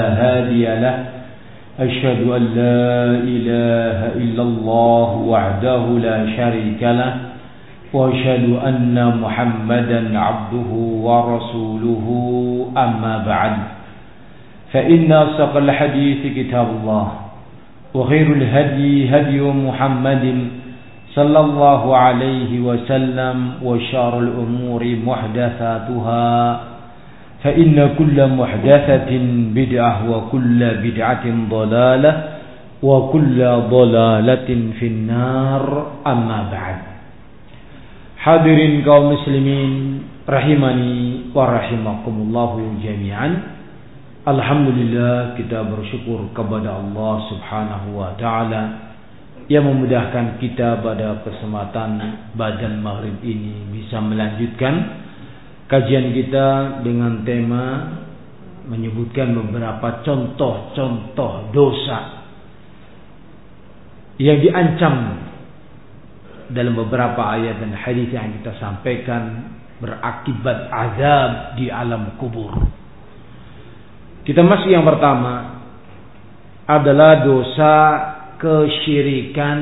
هادي له. أشهد أن لا إله إلا الله وحده لا شريك له. وأشهد أن محمدا عبده ورسوله. أما بعد فإن أصدق الحديث كتاب الله وخير الهدي هدي محمد صلى الله عليه وسلم وشار الأمور محدثاتها. فإن كل محدثة بدعة وكل بدعة ضلالة وكل ضلالة في النار أما بعد Hadirin kaum muslimin rahimani wa rahimakumullahu jami'an. Alhamdulillah kita bersyukur kepada Allah Subhanahu wa taala yang memudahkan kita pada kesempatan badan maghrib ini bisa melanjutkan kajian kita dengan tema menyebutkan beberapa contoh-contoh dosa yang diancam dalam beberapa ayat dan hadis yang kita sampaikan berakibat azab di alam kubur. Kita masih yang pertama adalah dosa kesyirikan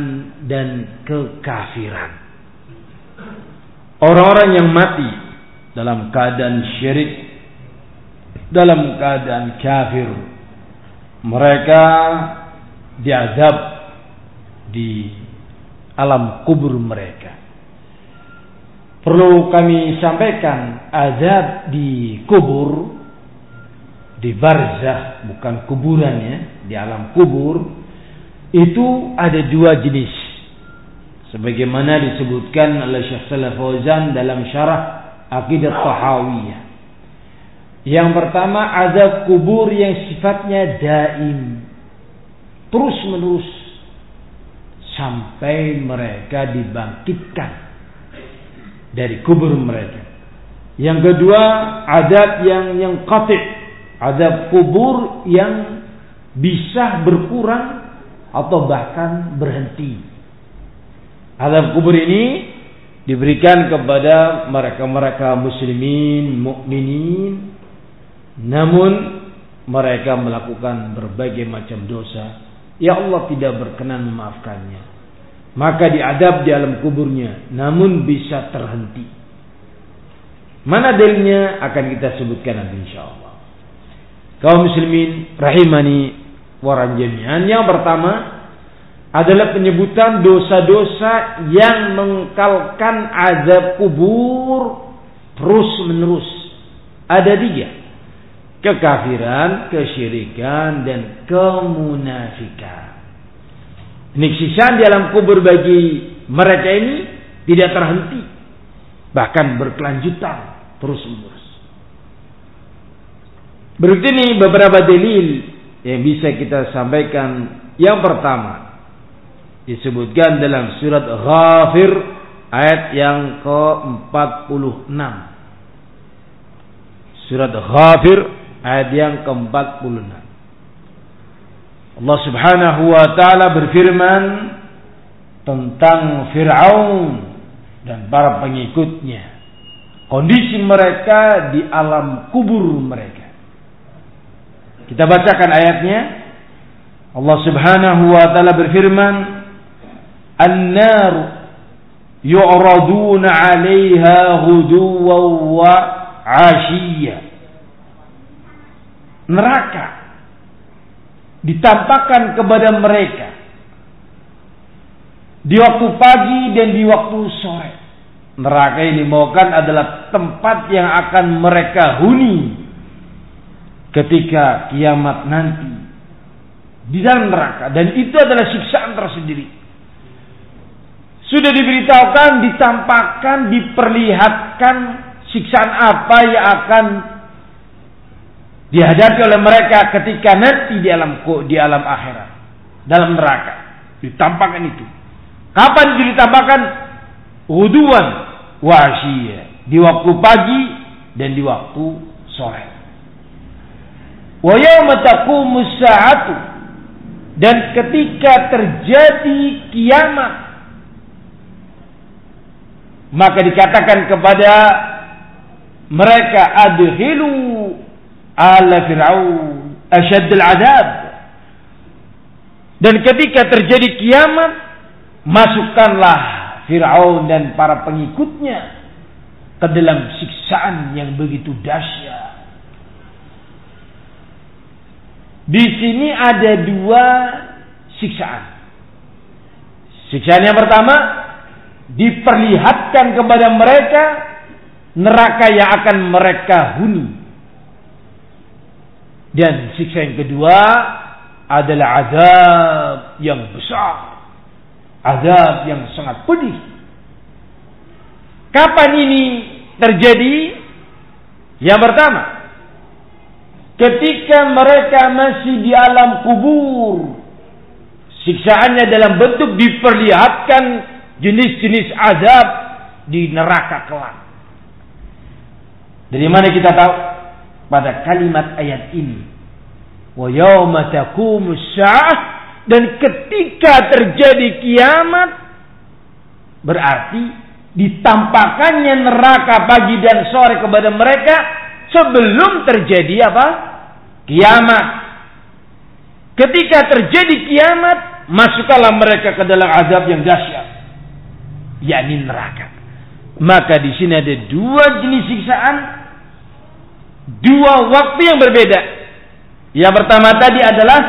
dan kekafiran. Orang-orang yang mati dalam keadaan syirik, dalam keadaan kafir, mereka diazab di alam kubur mereka. Perlu kami sampaikan azab di kubur di barzah bukan kuburan ya, di alam kubur itu ada dua jenis. Sebagaimana disebutkan oleh Syekh Saleh Fauzan dalam syarah Aqidah Tahawiyah. Yang pertama azab kubur yang sifatnya daim. Terus menerus sampai mereka dibangkitkan dari kubur mereka. Yang kedua, adab yang yang qati, adab kubur yang bisa berkurang atau bahkan berhenti. Adab kubur ini diberikan kepada mereka-mereka muslimin, mukminin, namun mereka melakukan berbagai macam dosa Ya Allah tidak berkenan memaafkannya. Maka diadab di alam kuburnya. Namun bisa terhenti. Mana dalilnya akan kita sebutkan nanti insya Allah. Kaum muslimin rahimani waran jami'an. Yang pertama adalah penyebutan dosa-dosa yang mengkalkan azab kubur terus menerus. Ada tiga kekafiran, kesyirikan dan kemunafikan. Ini siksaan di alam kubur bagi mereka ini tidak terhenti, bahkan berkelanjutan terus menerus. Berikut ini beberapa dalil yang bisa kita sampaikan. Yang pertama disebutkan dalam surat Ghafir ayat yang ke-46. Surat Ghafir ayat yang ke-46. Allah Subhanahu wa taala berfirman tentang Firaun dan para pengikutnya. Kondisi mereka di alam kubur mereka. Kita bacakan ayatnya. Allah Subhanahu wa taala berfirman, "An-nar yu'raduna 'alaiha ghuduwan wa 'ashiyya." neraka ditampakkan kepada mereka di waktu pagi dan di waktu sore. Neraka ini dimaukan adalah tempat yang akan mereka huni ketika kiamat nanti di dalam neraka dan itu adalah siksaan tersendiri. Sudah diberitahukan, ditampakkan, diperlihatkan siksaan apa yang akan dihadapi oleh mereka ketika nanti di alam di alam akhirat dalam neraka. Ditampakkan itu. Kapan itu ditampakkan? Huduan wahsyia di waktu pagi dan di waktu sore. Wa yauma taqumus sa'atu dan ketika terjadi kiamat maka dikatakan kepada mereka adhilu ala Fir'aun asyaddul adab. Dan ketika terjadi kiamat, masukkanlah Fir'aun dan para pengikutnya ke dalam siksaan yang begitu dahsyat. Di sini ada dua siksaan. Siksaan yang pertama diperlihatkan kepada mereka neraka yang akan mereka huni. Dan siksa yang kedua adalah azab yang besar. Azab yang sangat pedih. Kapan ini terjadi? Yang pertama, ketika mereka masih di alam kubur. Siksaannya dalam bentuk diperlihatkan jenis-jenis azab di neraka kelak. Dari mana kita tahu? Pada kalimat ayat ini. Wa yawma taqumu dan ketika terjadi kiamat berarti ditampakkannya neraka pagi dan sore kepada mereka sebelum terjadi apa? Kiamat. Ketika terjadi kiamat, masuklah mereka ke dalam azab yang dahsyat, yakni neraka. Maka di sini ada dua jenis siksaan dua waktu yang berbeda. Yang pertama tadi adalah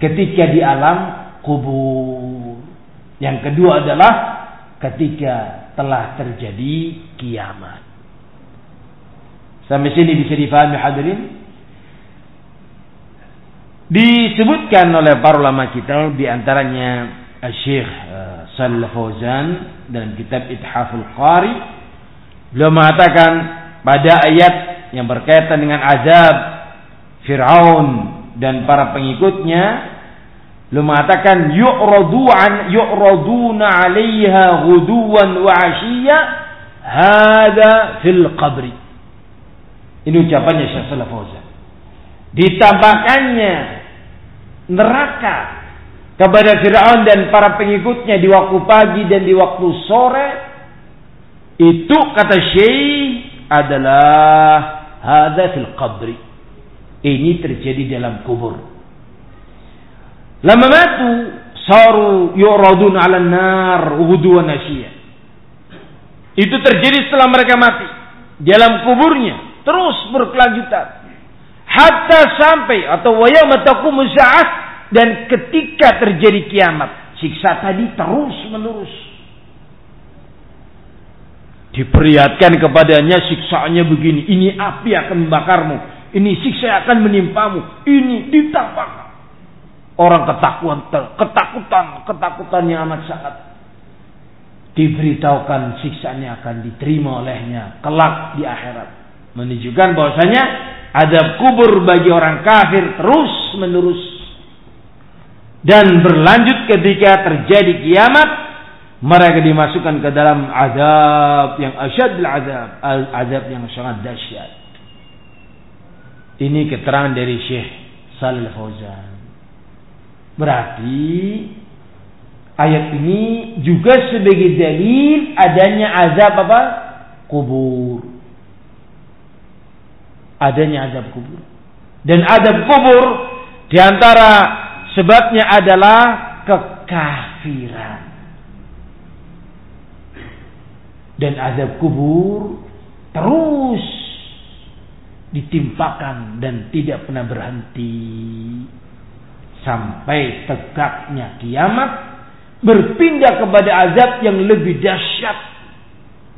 ketika di alam kubur. Yang kedua adalah ketika telah terjadi kiamat. Sampai sini bisa difahami hadirin? Disebutkan oleh para ulama kita di antaranya Syekh eh, Salih Fauzan dalam kitab Ithaful Qari. Beliau mengatakan pada ayat yang berkaitan dengan azab Fir'aun dan para pengikutnya lu mengatakan yu'radu an yu'raduna 'alaiha ghuduwan wa 'ashiyya hada fil qabri. Ini ucapannya Syekh Saleh Fauzan ditambahkannya neraka kepada Fir'aun dan para pengikutnya di waktu pagi dan di waktu sore itu kata Syekh adalah Hada fil qabri. Ini terjadi dalam kubur. Lama matu, saru yu'radun ala nar uhuduan nasiyah. Itu terjadi setelah mereka mati. Dalam kuburnya. Terus berkelanjutan. Hatta sampai atau wayamataku musa'ah. Dan ketika terjadi kiamat. Siksa tadi terus menerus Diperlihatkan kepadanya siksaannya begini. Ini api akan membakarmu. Ini siksa akan menimpamu. Ini ditampak. Orang ketakutan, ketakutan, ketakutan yang amat sangat. Diberitahukan siksaannya akan diterima olehnya. Kelak di akhirat. Menunjukkan bahwasanya ada kubur bagi orang kafir terus menerus. Dan berlanjut ketika terjadi kiamat mereka dimasukkan ke dalam azab yang asyadul azab, azab yang sangat dahsyat. Ini keterangan dari Syekh Salih Fauzan. Berarti ayat ini juga sebagai dalil adanya azab apa? Kubur. Adanya azab kubur. Dan azab kubur di antara sebabnya adalah kekafiran dan azab kubur terus ditimpakan dan tidak pernah berhenti sampai tegaknya kiamat berpindah kepada azab yang lebih dahsyat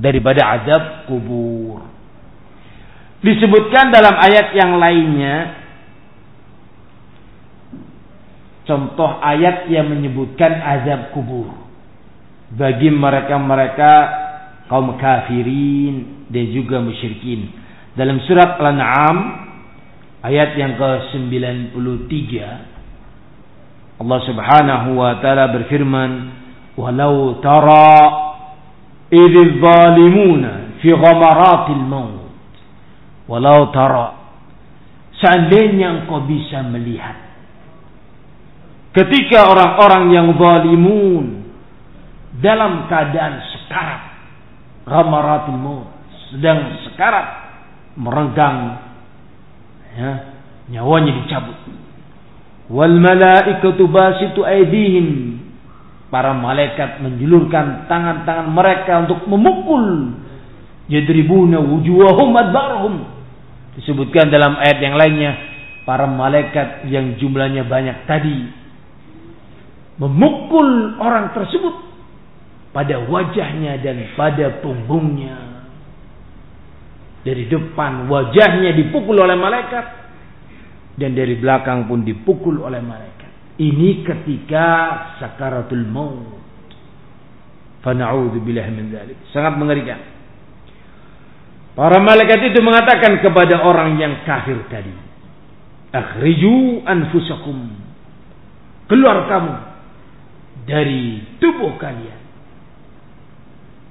daripada azab kubur. Disebutkan dalam ayat yang lainnya contoh ayat yang menyebutkan azab kubur bagi mereka-mereka kaum kafirin dan juga musyrikin. Dalam surat Al-An'am ayat yang ke-93 Allah Subhanahu wa taala berfirman, "Walau tara idz zalimuna fi ghamaratil maut." Walau tara seandainya engkau bisa melihat ketika orang-orang yang zalimun dalam keadaan sekarat ghamaratul sedang sekarat merenggang ya Nyawanya dicabut. Wal malaikatu basitu aydihim. Para malaikat menjulurkan tangan-tangan mereka untuk memukul. Yadribuna wujuhahum adbarahum. Disebutkan dalam ayat yang lainnya. Para malaikat yang jumlahnya banyak tadi. Memukul orang tersebut. Pada wajahnya dan pada punggungnya. Dari depan wajahnya dipukul oleh malaikat dan dari belakang pun dipukul oleh malaikat. Ini ketika sakaratul maut. Fana'udzubillah min dzalik. Sangat mengerikan. Para malaikat itu mengatakan kepada orang yang kafir tadi, "Akhriju anfusakum." Keluar kamu dari tubuh kalian.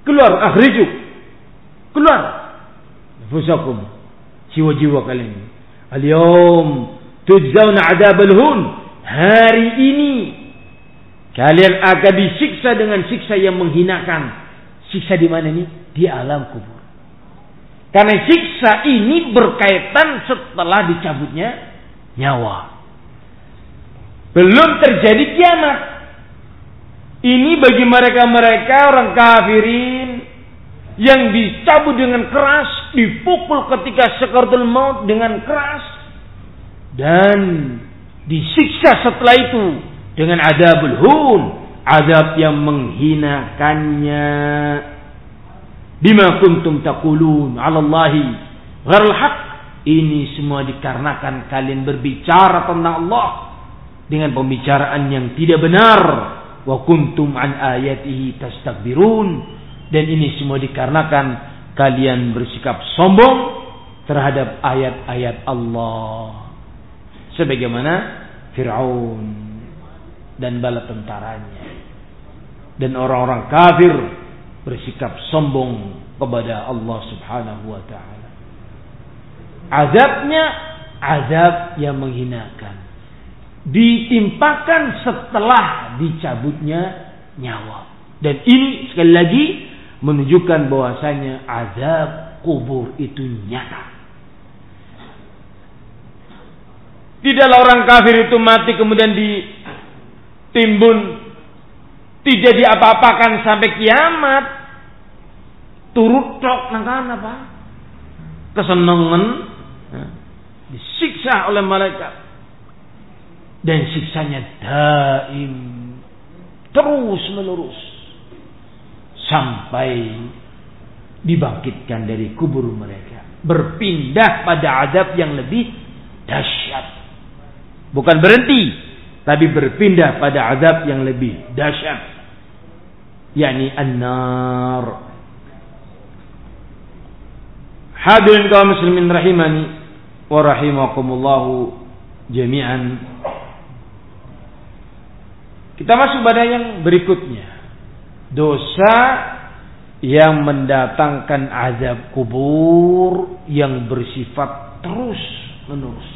Keluar, akhriju. Keluar. Anfusakum. Jiwa-jiwa kalian. Al-yawm tujzauna adzabal hun. Hari ini kalian akan disiksa dengan siksa yang menghinakan. Siksa di mana nih? Di alam kubur. Karena siksa ini berkaitan setelah dicabutnya nyawa. Belum terjadi kiamat. Ini bagi mereka-mereka orang kafirin yang dicabut dengan keras, dipukul ketika sekaratul maut dengan keras, dan disiksa setelah itu dengan adabul hun, adab yang menghinakannya. Bima kuntum taqulun 'ala Allahi ghairul haq. Ini semua dikarenakan kalian berbicara tentang Allah dengan pembicaraan yang tidak benar. Wa kuntum an ayatihi tastakbirun. Dan ini semua dikarenakan kalian bersikap sombong terhadap ayat-ayat Allah sebagaimana Firaun dan bala tentaranya dan orang-orang kafir bersikap sombong kepada Allah Subhanahu wa taala. Azabnya azab yang menghinakan. Ditimpakan setelah dicabutnya nyawa. Dan ini sekali lagi menunjukkan bahwasanya azab kubur itu nyata. Tidaklah orang kafir itu mati kemudian ditimbun. Tidak diapa-apakan sampai kiamat. Turut cok nangkan apa? Kesenangan. Ya, disiksa oleh malaikat. Dan siksanya daim. Terus menerus. Sampai dibangkitkan dari kubur mereka. Berpindah pada adab yang lebih dahsyat. Bukan berhenti, tapi berpindah pada azab yang lebih dahsyat. yakni an-nar. Hadirin kaum muslimin rahimani wa rahimakumullahu jami'an. Kita masuk pada yang berikutnya. Dosa yang mendatangkan azab kubur yang bersifat terus menerus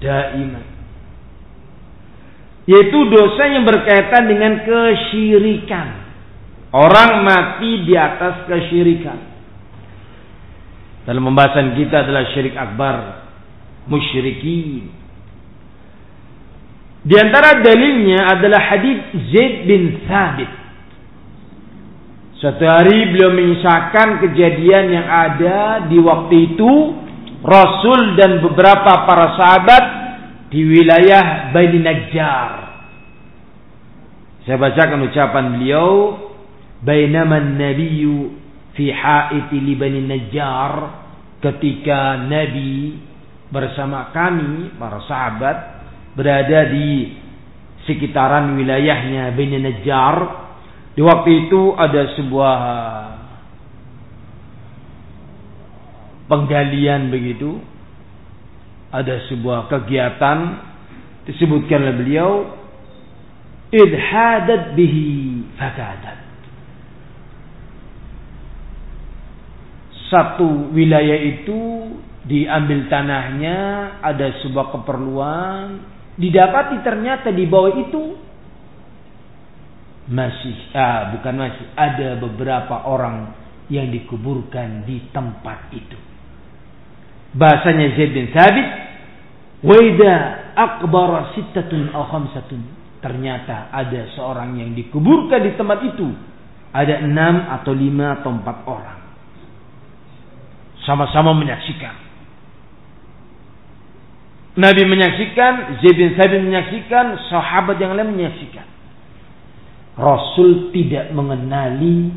daiman. Yaitu dosa yang berkaitan dengan kesyirikan. Orang mati di atas kesyirikan. Dalam pembahasan kita adalah syirik akbar. Musyrikin. Di antara dalilnya adalah hadis Zaid bin Thabit. Suatu hari beliau mengisahkan kejadian yang ada di waktu itu Rasul dan beberapa para sahabat di wilayah Bani Najjar. Saya bacakan ucapan beliau, "Bainama an-nabiyyu fi ha'iti li Bani Najjar" ketika Nabi bersama kami para sahabat berada di sekitaran wilayahnya Bani Najjar. Di waktu itu ada sebuah penggalian begitu ada sebuah kegiatan disebutkan oleh beliau idhadat bihi fakadat satu wilayah itu diambil tanahnya ada sebuah keperluan didapati ternyata di bawah itu masih ah bukan masih ada beberapa orang yang dikuburkan di tempat itu. Bahasanya Zaid bin Thabit waida akbar sittatun aw khamsatun. Ternyata ada seorang yang dikuburkan di tempat itu. Ada enam atau lima atau empat orang. Sama-sama menyaksikan Nabi menyaksikan Zaid bin Thabit menyaksikan sahabat yang lain menyaksikan Rasul tidak mengenali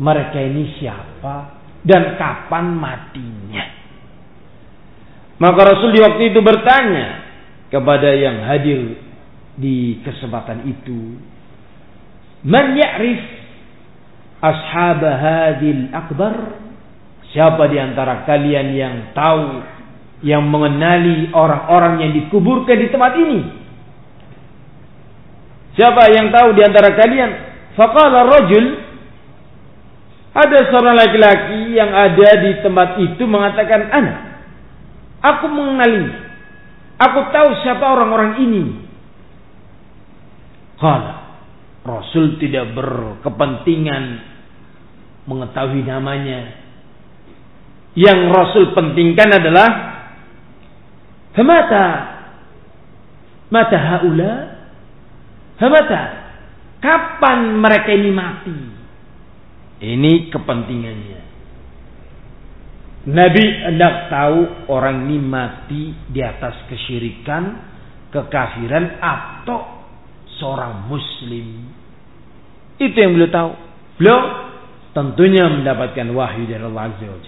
mereka ini siapa dan kapan matinya maka Rasul di waktu itu bertanya kepada yang hadir di kesempatan itu, "Man ya'rif ashab hadil akbar?" Siapa di antara kalian yang tahu yang mengenali orang-orang yang dikuburkan di tempat ini? Siapa yang tahu di antara kalian? Faqala rajul ada seorang laki-laki yang ada di tempat itu mengatakan anak Aku mengenali. Aku tahu siapa orang-orang ini. Kalau Rasul tidak berkepentingan mengetahui namanya. Yang Rasul pentingkan adalah Hamata Mata haula Hamata Kapan mereka ini mati Ini kepentingannya Nabi hendak tahu orang ini mati di atas kesyirikan, kekafiran atau seorang muslim. Itu yang beliau tahu. Beliau tentunya mendapatkan wahyu dari Allah Azza wa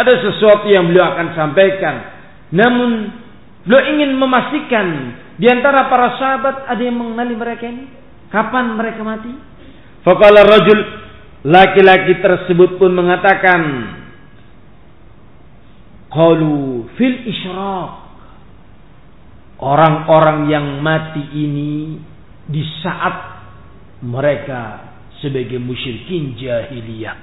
Ada sesuatu yang beliau akan sampaikan. Namun beliau ingin memastikan di antara para sahabat ada yang mengenali mereka ini. Kapan mereka mati? Fakala rajul laki-laki tersebut pun mengatakan, Qalu fil isyraq. Orang-orang yang mati ini di saat mereka sebagai musyrikin jahiliyah.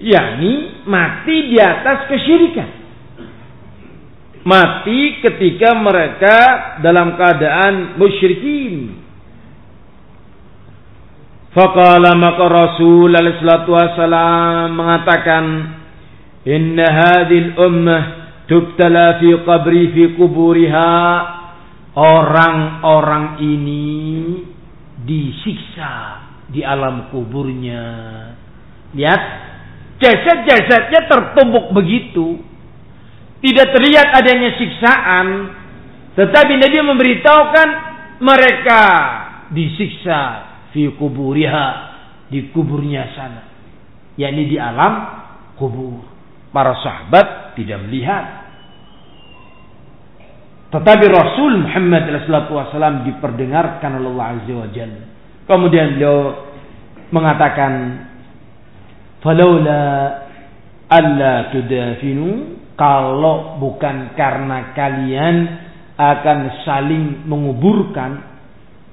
yakni mati di atas kesyirikan mati ketika mereka dalam keadaan musyrikin. Faqala maka Rasul alaihissalatu wassalam mengatakan Inna hadil ummah tubtala fi qabri fi kuburiha Orang-orang ini disiksa di alam kuburnya. Lihat, jasad-jasadnya tertumbuk begitu tidak terlihat adanya siksaan, tetapi Nabi memberitahukan mereka disiksa fi kuburiha di kuburnya sana, yakni di alam kubur. Para sahabat tidak melihat. Tetapi Rasul Muhammad SAW diperdengarkan oleh Allah Azza wa Jalla. Kemudian beliau mengatakan, "Falaula alla tudafinu kalau bukan karena kalian akan saling menguburkan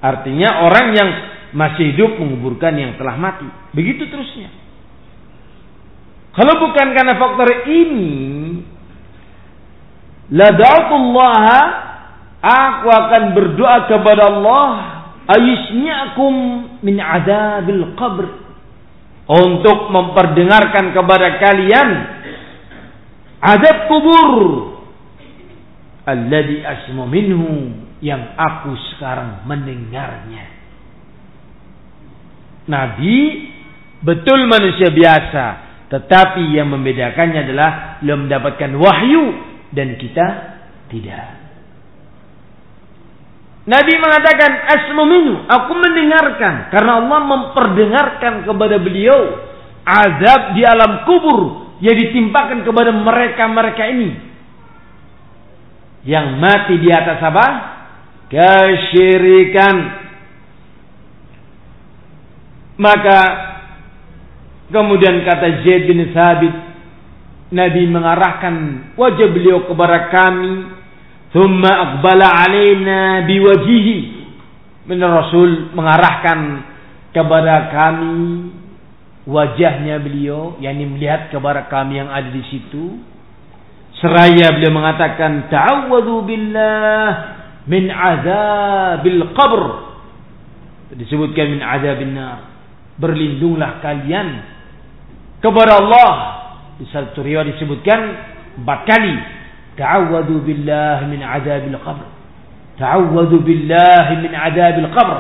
artinya orang yang masih hidup menguburkan yang telah mati. Begitu terusnya. Kalau bukan karena faktor ini, la da'atullah aku akan berdoa kepada Allah ayisnyakum min adabil qabr. Untuk memperdengarkan kepada kalian azab kubur. Alladhi asmu minhu yang aku sekarang mendengarnya. Nabi betul manusia biasa tetapi yang membedakannya adalah beliau mendapatkan wahyu dan kita tidak. Nabi mengatakan asmu minhu, aku mendengarkan. Karena Allah memperdengarkan kepada beliau azab di alam kubur yang ditimpakan kepada mereka-mereka ini yang mati di atas apa? Kesyirikan. Maka Kemudian kata Zaid bin Thabit, Nabi mengarahkan wajah beliau kepada kami, thumma aqbala alaina biwajihi. Benar Rasul mengarahkan kepada kami wajahnya beliau, yakni melihat kepada kami yang ada di situ. Seraya beliau mengatakan, "Ta'awwadhu billah min azabil qabr." Disebutkan min azabin nar. Berlindunglah kalian kepada Allah. Di satu riwayat disebutkan Empat kali. Ta'awwadu billahi min azabil qabr. Ta'awwadu billahi min azabil qabr.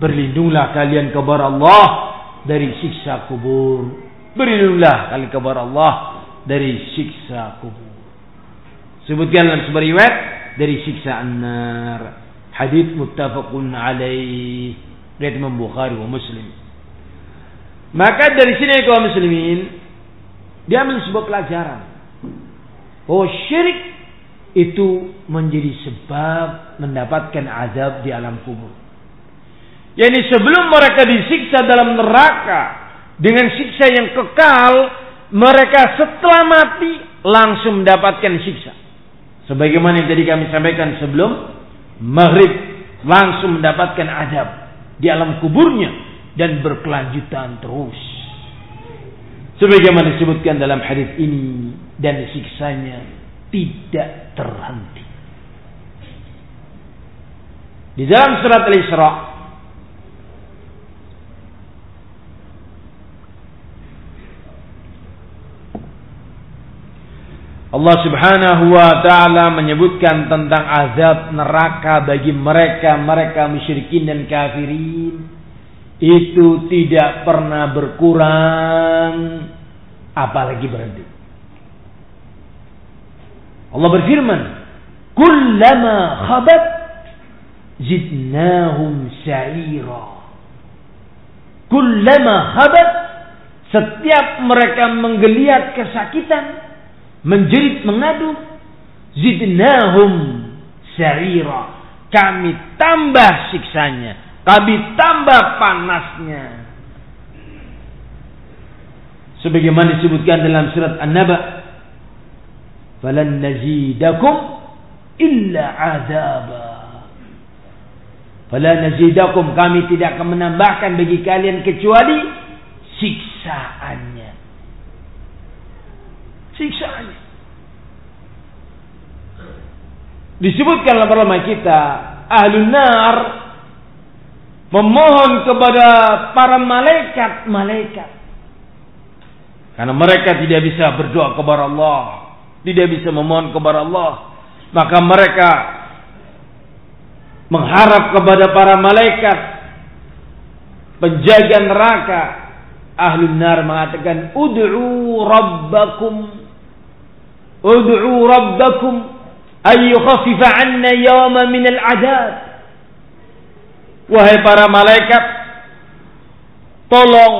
Berlindunglah kalian kepada Allah dari siksa kubur. Berlindunglah kalian kepada Allah dari siksa kubur. Sebutkan dalam sebuah riwayat dari siksa an-nar. Hadis muttafaqun alaih. Riwayat Imam Bukhari wa Muslim. Maka dari sini kaum muslimin dia ambil sebuah pelajaran. Oh syirik itu menjadi sebab mendapatkan azab di alam kubur. Yani sebelum mereka disiksa dalam neraka dengan siksa yang kekal, mereka setelah mati langsung mendapatkan siksa. Sebagaimana yang tadi kami sampaikan sebelum maghrib langsung mendapatkan azab di alam kuburnya dan berkelanjutan terus. Sebagaimana disebutkan dalam hadis ini dan siksanya tidak terhenti. Di dalam surat Al-Isra Allah Subhanahu wa taala menyebutkan tentang azab neraka bagi mereka mereka musyrikin dan kafirin itu tidak pernah berkurang apalagi berhenti. Allah berfirman, "Kullama khabat zidnahum sa'ira." Kullama khabat setiap mereka menggeliat kesakitan menjerit mengadu zidnahum sa'ira. Kami tambah siksanya kami tambah panasnya. Sebagaimana disebutkan dalam surat An-Naba falan nazidakum illa azaba. Fala nazidakum kami tidak akan menambahkan bagi kalian kecuali siksaannya siksaannya. Disebutkan dalam ulama kita, ahlun nar memohon kepada para malaikat-malaikat. Karena mereka tidak bisa berdoa kepada Allah, tidak bisa memohon kepada Allah, maka mereka mengharap kepada para malaikat penjaga neraka ahlun nar mengatakan ud'u rabbakum Ud'u rabbakum ay yukhaffifa 'anna yawma min al-'adab. Wahai para malaikat, tolong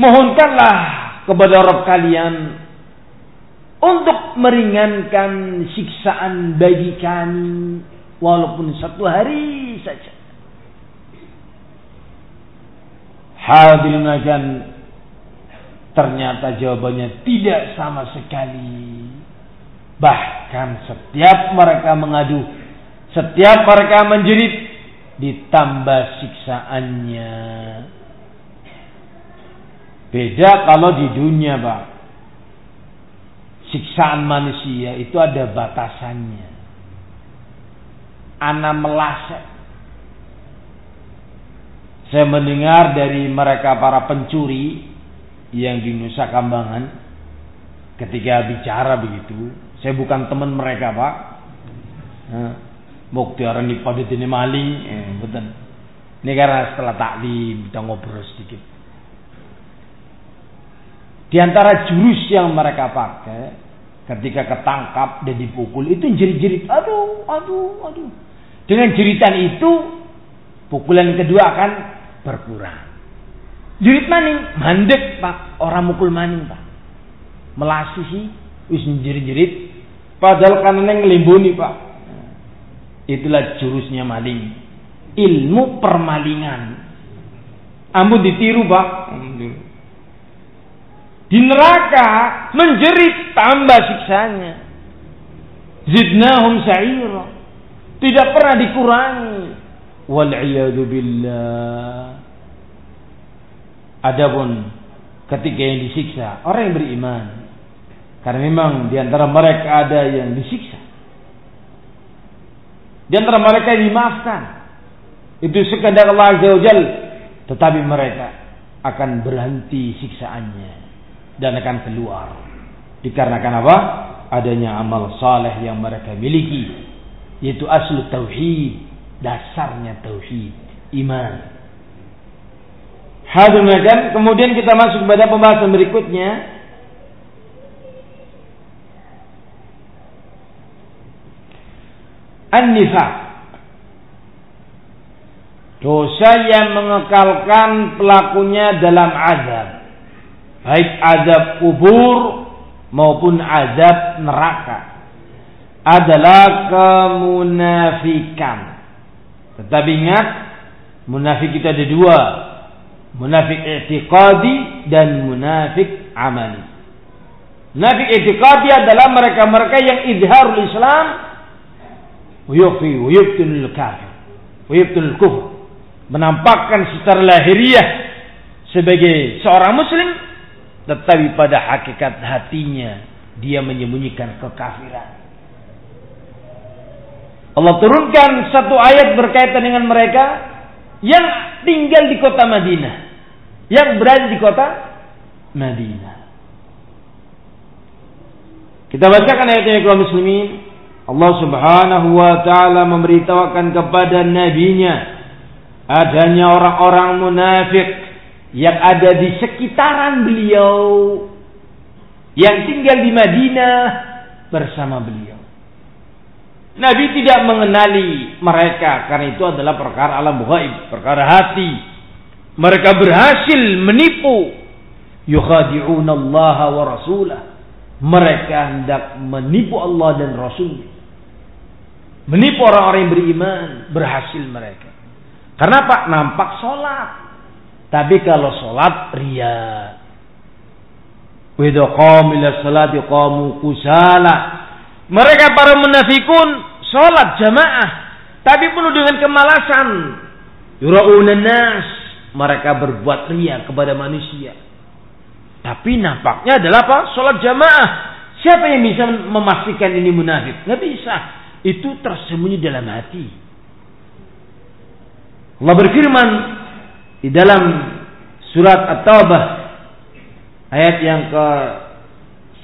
mohonkanlah kepada Rabb kalian untuk meringankan siksaan bagi kami walaupun satu hari saja. Hadirin Ternyata jawabannya tidak sama sekali. Bahkan setiap mereka mengadu, setiap mereka menjerit, ditambah siksaannya. Beda kalau di dunia, Pak. Siksaan manusia itu ada batasannya. Anak melaset. Saya mendengar dari mereka para pencuri yang di Nusa Kambangan ketika bicara begitu, saya bukan teman mereka pak. Orang di pada ini maling, eh, betul. Ini karena setelah taklim kita ngobrol sedikit. Di antara jurus yang mereka pakai ketika ketangkap dan dipukul itu jerit-jerit, aduh, aduh, aduh. Dengan jeritan itu pukulan kedua akan berkurang. Jurit maning, mandek pak, orang mukul maning pak. Melasi sih, wis jerit-jerit. Padahal kanan ngelimbuni pak. Itulah jurusnya maling. Ilmu permalingan. Ampun ditiru pak. Di neraka menjerit tambah siksanya. Zidnahum sa'ira. Tidak pernah dikurangi. Wal'iyadu billah. Adapun ketika yang disiksa orang yang beriman karena memang di antara mereka ada yang disiksa. Di antara mereka yang dimaafkan. Itu sekadar Allah Azza. Tetapi mereka akan berhenti siksaannya. Dan akan keluar. Dikarenakan apa? Adanya amal saleh yang mereka miliki. Yaitu aslu tauhid. Dasarnya tauhid. Iman. Hadirin kemudian kita masuk kepada pembahasan berikutnya An-nifaq. Dosa yang mengekalkan pelakunya dalam azab. Baik azab kubur maupun azab neraka. Adalah kemunafikan. Tetapi ingat, munafik itu ada dua. Munafik i'tiqadi dan munafik amali. Munafik i'tiqadi adalah mereka-mereka yang izharul Islam Wuyufi wuyubtunul kafir. Wuyubtunul kufur. Menampakkan secara lahiriah sebagai seorang muslim. Tetapi pada hakikat hatinya dia menyembunyikan kekafiran. Allah turunkan satu ayat berkaitan dengan mereka yang tinggal di kota Madinah. Yang berada di kota Madinah. Kita bacakan ayat-ayat kaum muslimin. Allah Subhanahu wa taala memberitahukan kepada nabinya adanya orang-orang munafik yang ada di sekitaran beliau yang tinggal di Madinah bersama beliau. Nabi tidak mengenali mereka karena itu adalah perkara alam gaib, perkara hati. Mereka berhasil menipu yukhadi'un Allah wa rasulah. Mereka hendak menipu Allah dan Rasulnya. Menipu orang-orang yang beriman. Berhasil mereka. Karena apa? Nampak sholat. Tapi kalau sholat ria. Qam ila kusala. Mereka para munafikun sholat jamaah. Tapi penuh dengan kemalasan. Yura'unan nas. Mereka berbuat ria kepada manusia. Tapi nampaknya adalah apa? Sholat jamaah. Siapa yang bisa memastikan ini munafik? Nggak bisa itu tersembunyi dalam hati. Allah berfirman di dalam surat At-Taubah ayat yang ke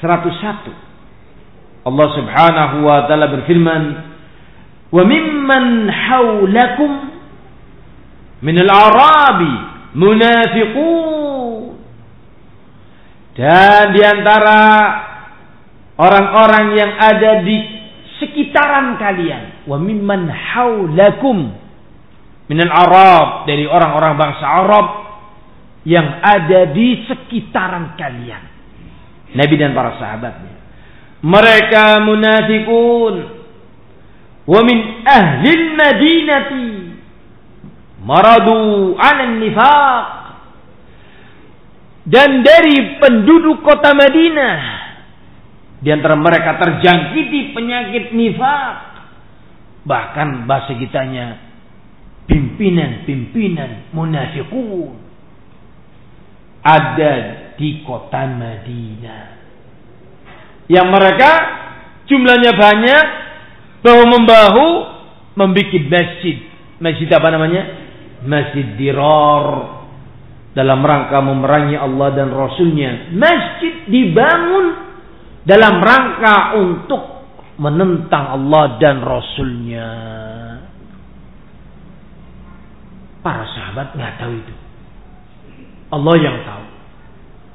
101. Allah Subhanahu wa taala berfirman, "Wa mimman haulakum min al-arabi munafiqun." Dan di antara orang-orang yang ada di sekitaran kalian. Wa mimman haulakum minal Arab dari orang-orang bangsa Arab yang ada di sekitaran kalian. Nabi dan para sahabatnya. Mereka munafikun. Wa min ahli madinati maradu 'ala nifaq. Dan dari penduduk kota Madinah di antara mereka terjangkiti penyakit nifak. Bahkan bahasa kitanya pimpinan-pimpinan munafikun ada di kota Madinah. Yang mereka jumlahnya banyak, bahu membahu membuat masjid. Masjid apa namanya? Masjid Dirar dalam rangka memerangi Allah dan Rasulnya. Masjid dibangun dalam rangka untuk menentang Allah dan Rasulnya. Para sahabat nggak tahu itu. Allah yang tahu.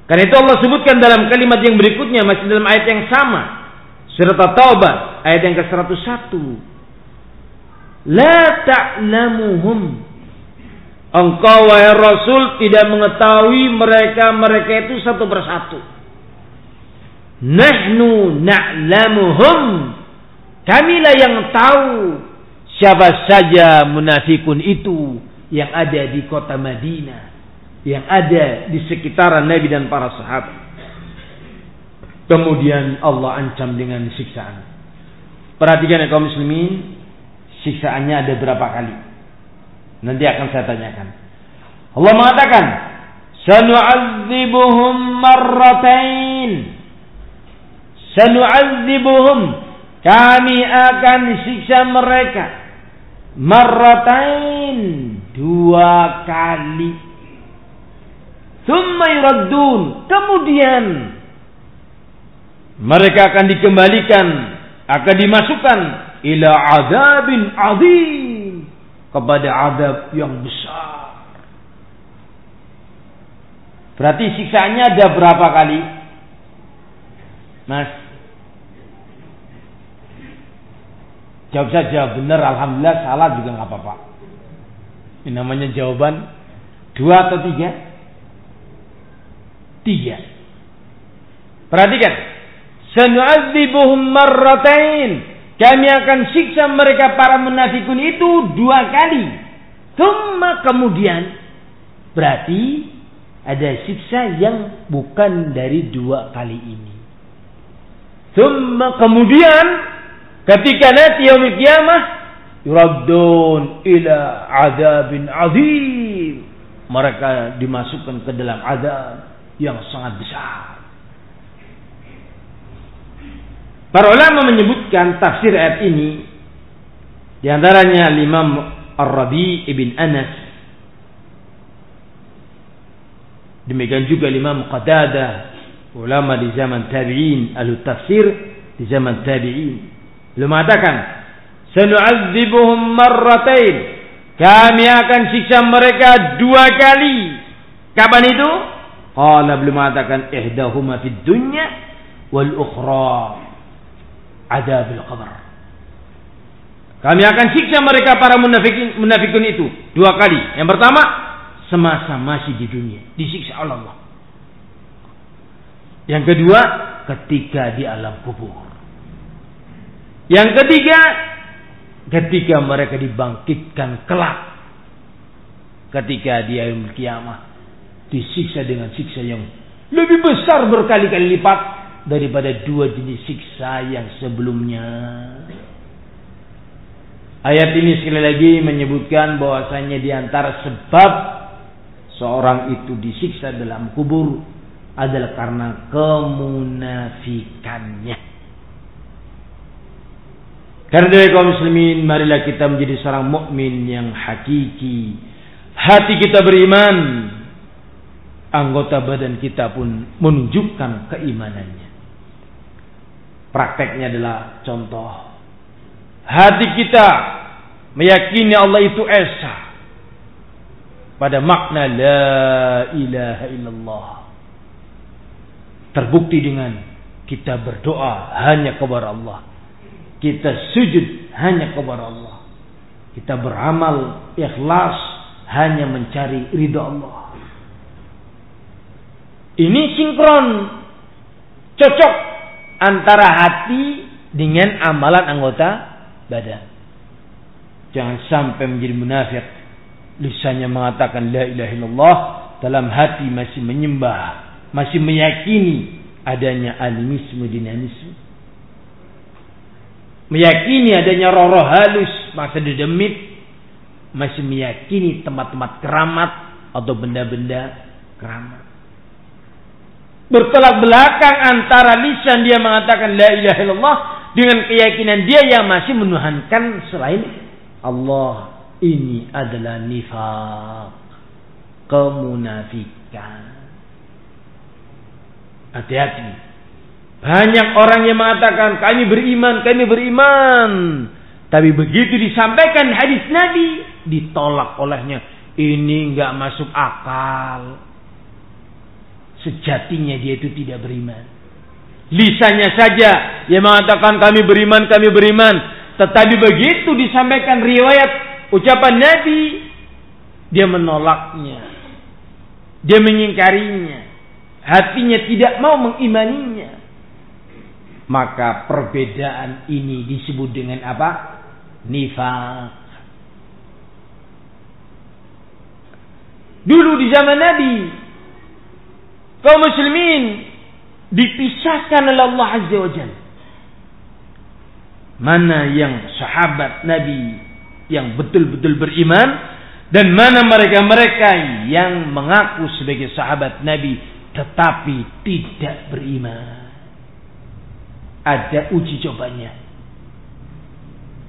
Karena itu Allah sebutkan dalam kalimat yang berikutnya masih dalam ayat yang sama. Surat At-Taubah ayat yang ke-101. La ta'lamuhum. Engkau wahai Rasul tidak mengetahui mereka-mereka itu satu persatu. Nahnu na'lamuhum. Kamilah yang tahu siapa saja munafikun itu yang ada di kota Madinah. Yang ada di sekitaran Nabi dan para sahabat. Kemudian Allah ancam dengan siksaan. Perhatikan ya kaum muslimin. Siksaannya ada berapa kali. Nanti akan saya tanyakan. Allah mengatakan. Sanu'adzibuhum marratain. Sanu'adzibuhum. Kami akan siksa mereka. Marratain. Dua kali. Thumma yuraddun. Kemudian Mereka akan dikembalikan, akan dimasukkan ila azabin azim kepada azab yang besar. Berarti siksanya ada berapa kali? Mas. Jawab saja benar alhamdulillah salah juga nggak apa-apa. Ini namanya jawaban dua atau tiga? Tiga. Perhatikan. Sanu'adzibuhum marratain. Kami akan siksa mereka para munafikun itu dua kali. Tumma kemudian. Berarti ada siksa yang bukan dari dua kali ini. Tumma kemudian ketika nanti yaumil kiamah yuraddun ila azabin azim. Mereka dimasukkan ke dalam azab yang sangat besar. Para ulama menyebutkan tafsir ayat ini di antaranya Imam Ar-Rabi ibn Anas. Demikian juga Imam Qatadah ulama di zaman tabi'in ahli tafsir di zaman tabi'in. Beliau mengatakan sanu'adzibuhum marratain kami akan siksa mereka dua kali. Kapan itu? Qala beliau mengatakan ihdahuma fid dunya wal ukhra adabil qabr. Kami akan siksa mereka para munafikin, munafikun itu dua kali. Yang pertama, semasa masih di dunia, disiksa Allah. Yang kedua, ketika di alam kubur. Yang ketiga, ketika mereka dibangkitkan kelak. Ketika di alam kiamah disiksa dengan siksa yang lebih besar berkali-kali lipat daripada dua jenis siksa yang sebelumnya. Ayat ini sekali lagi menyebutkan bahwasanya di antara sebab seorang itu disiksa dalam kubur adalah karena kemunafikannya. Karena dari kaum muslimin, marilah kita menjadi seorang mukmin yang hakiki. Hati kita beriman, anggota badan kita pun menunjukkan keimanannya. Prakteknya adalah contoh. Hati kita meyakini Allah itu Esa. Pada makna La ilaha illallah. Terbukti dengan kita berdoa hanya kepada Allah. Kita sujud hanya kepada Allah. Kita beramal ikhlas hanya mencari ridha Allah. Ini sinkron. Cocok antara hati dengan amalan anggota badan. Jangan sampai menjadi munafik. Lisannya mengatakan la ilaha illallah, dalam hati masih menyembah, masih meyakini adanya animisme dinamisme. Meyakini adanya roh-roh halus, masa dedemit, masih meyakini tempat-tempat keramat atau benda-benda keramat bertolak belakang antara lisan dia mengatakan la ilaha illallah dengan keyakinan dia yang masih menuhankan selain Allah. Ini adalah nifak. Kemunafikan. Hati-hati. Banyak orang yang mengatakan kami beriman, kami beriman. Tapi begitu disampaikan hadis Nabi, ditolak olehnya. Ini nggak masuk akal sejatinya dia itu tidak beriman. Lisannya saja yang mengatakan kami beriman, kami beriman. Tetapi begitu disampaikan riwayat ucapan Nabi, dia menolaknya. Dia mengingkarinya. Hatinya tidak mau mengimaninya. Maka perbedaan ini disebut dengan apa? Nifak. Dulu di zaman Nabi, kaum muslimin dipisahkan oleh Allah Azza wa Jalla. Mana yang sahabat Nabi yang betul-betul beriman dan mana mereka-mereka yang mengaku sebagai sahabat Nabi tetapi tidak beriman. Ada uji cobanya.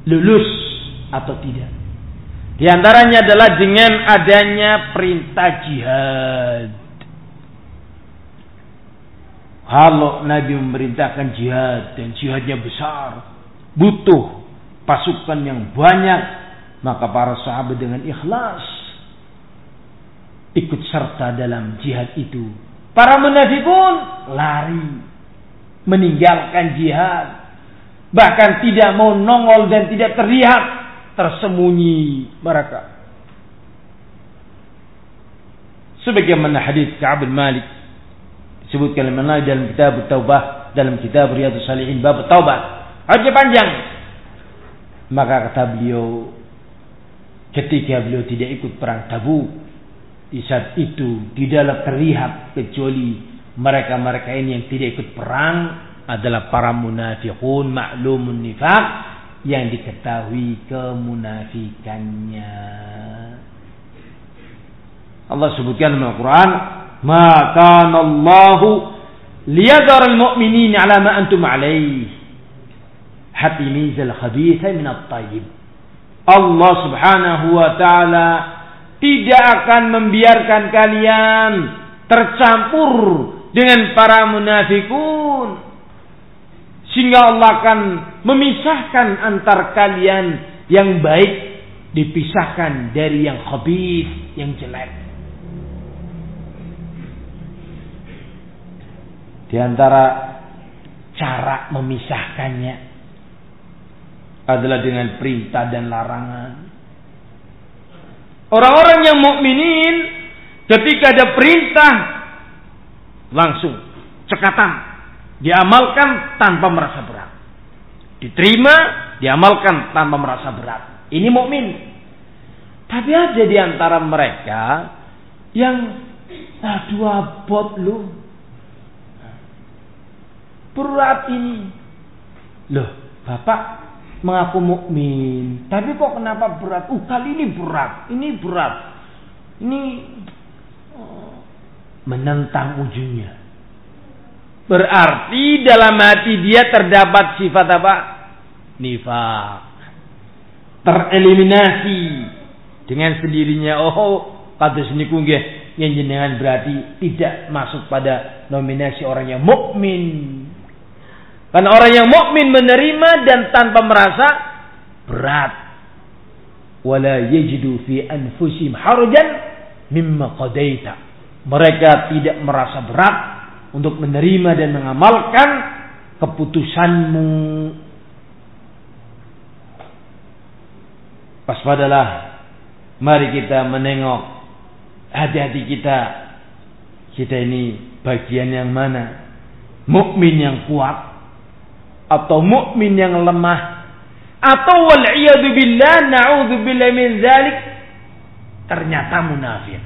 Lulus atau tidak. Di antaranya adalah dengan adanya perintah jihad Kalau Nabi memerintahkan jihad dan jihadnya besar, butuh pasukan yang banyak, maka para sahabat dengan ikhlas ikut serta dalam jihad itu. Para munafikun lari meninggalkan jihad, bahkan tidak mau nongol dan tidak terlihat, tersembunyi mereka. Sebagaimana hadis Ka'ab bin Malik disebutkan oleh dalam kitab Taubah dalam kitab Riyadhus Salihin bab Taubah. Hadisnya panjang. Maka kata beliau ketika beliau tidak ikut perang Tabuk di saat itu tidaklah terlihat kecuali mereka-mereka ini yang tidak ikut perang adalah para munafiqun maklumun nifaq yang diketahui kemunafikannya. Allah sebutkan dalam Al-Quran, "Ma kana Allah liyadhar al-mu'minin 'ala ma antum 'alaih." Hatta yamizal khabitha min at-tayyib. Allah Subhanahu wa taala tidak akan membiarkan kalian tercampur dengan para munafikun sehingga Allah akan memisahkan antar kalian yang baik dipisahkan dari yang khabith, yang jelek. Di antara cara memisahkannya adalah dengan perintah dan larangan. Orang-orang yang mukminin ketika ada perintah langsung cekatan diamalkan tanpa merasa berat. Diterima, diamalkan tanpa merasa berat. Ini mukmin. Tapi ada di antara mereka yang aduh abot lu berat ini. Loh, Bapak mengaku mukmin, tapi kok kenapa berat? Uh, kali ini berat, ini berat. Ini oh, menentang ujungnya. Berarti dalam hati dia terdapat sifat apa? Nifak. Tereliminasi dengan sendirinya. Oh, kata sini kunggih yang jenengan berarti tidak masuk pada nominasi orang yang mukmin. Karena orang yang mukmin menerima dan tanpa merasa berat. Wala yajidu fi anfusim harjan mimma qadaita. Mereka tidak merasa berat untuk menerima dan mengamalkan keputusanmu. Waspadalah. Mari kita menengok hati-hati kita. Kita ini bagian yang mana? Mukmin yang kuat atau mukmin yang lemah. Atau wal billah naudzubillah min zalik. Ternyata munafik.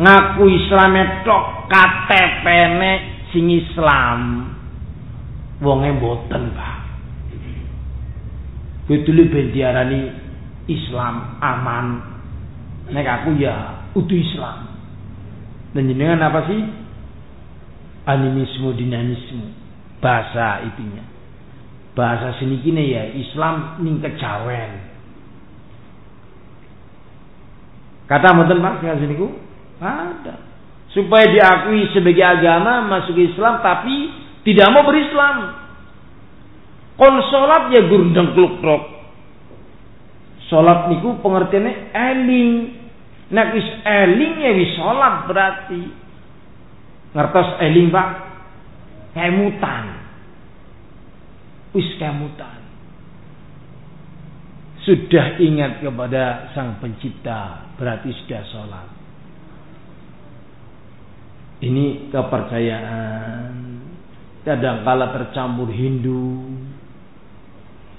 Ngaku Islam tok KTP ne sing Islam. Wonge mboten Pak. Betul ben diarani Islam aman. Nek aku ya utuh Islam. Dan jenengan apa sih? Animisme dinamisme bahasa itunya. Bahasa sini kini ya Islam ning kejawen. Kata mboten Pak sini ku? Ada. Supaya diakui sebagai agama masuk Islam tapi tidak mau berislam. Kon salat ya gurdeng kluk-kluk. Salat niku pengertiannya eling. Nek wis eling ya wis salat berarti. Ngertos eling Pak? Kemutan. Wis kemutan. Sudah ingat kepada sang pencipta, berarti sudah sholat. Ini kepercayaan. Kadangkala tercampur Hindu,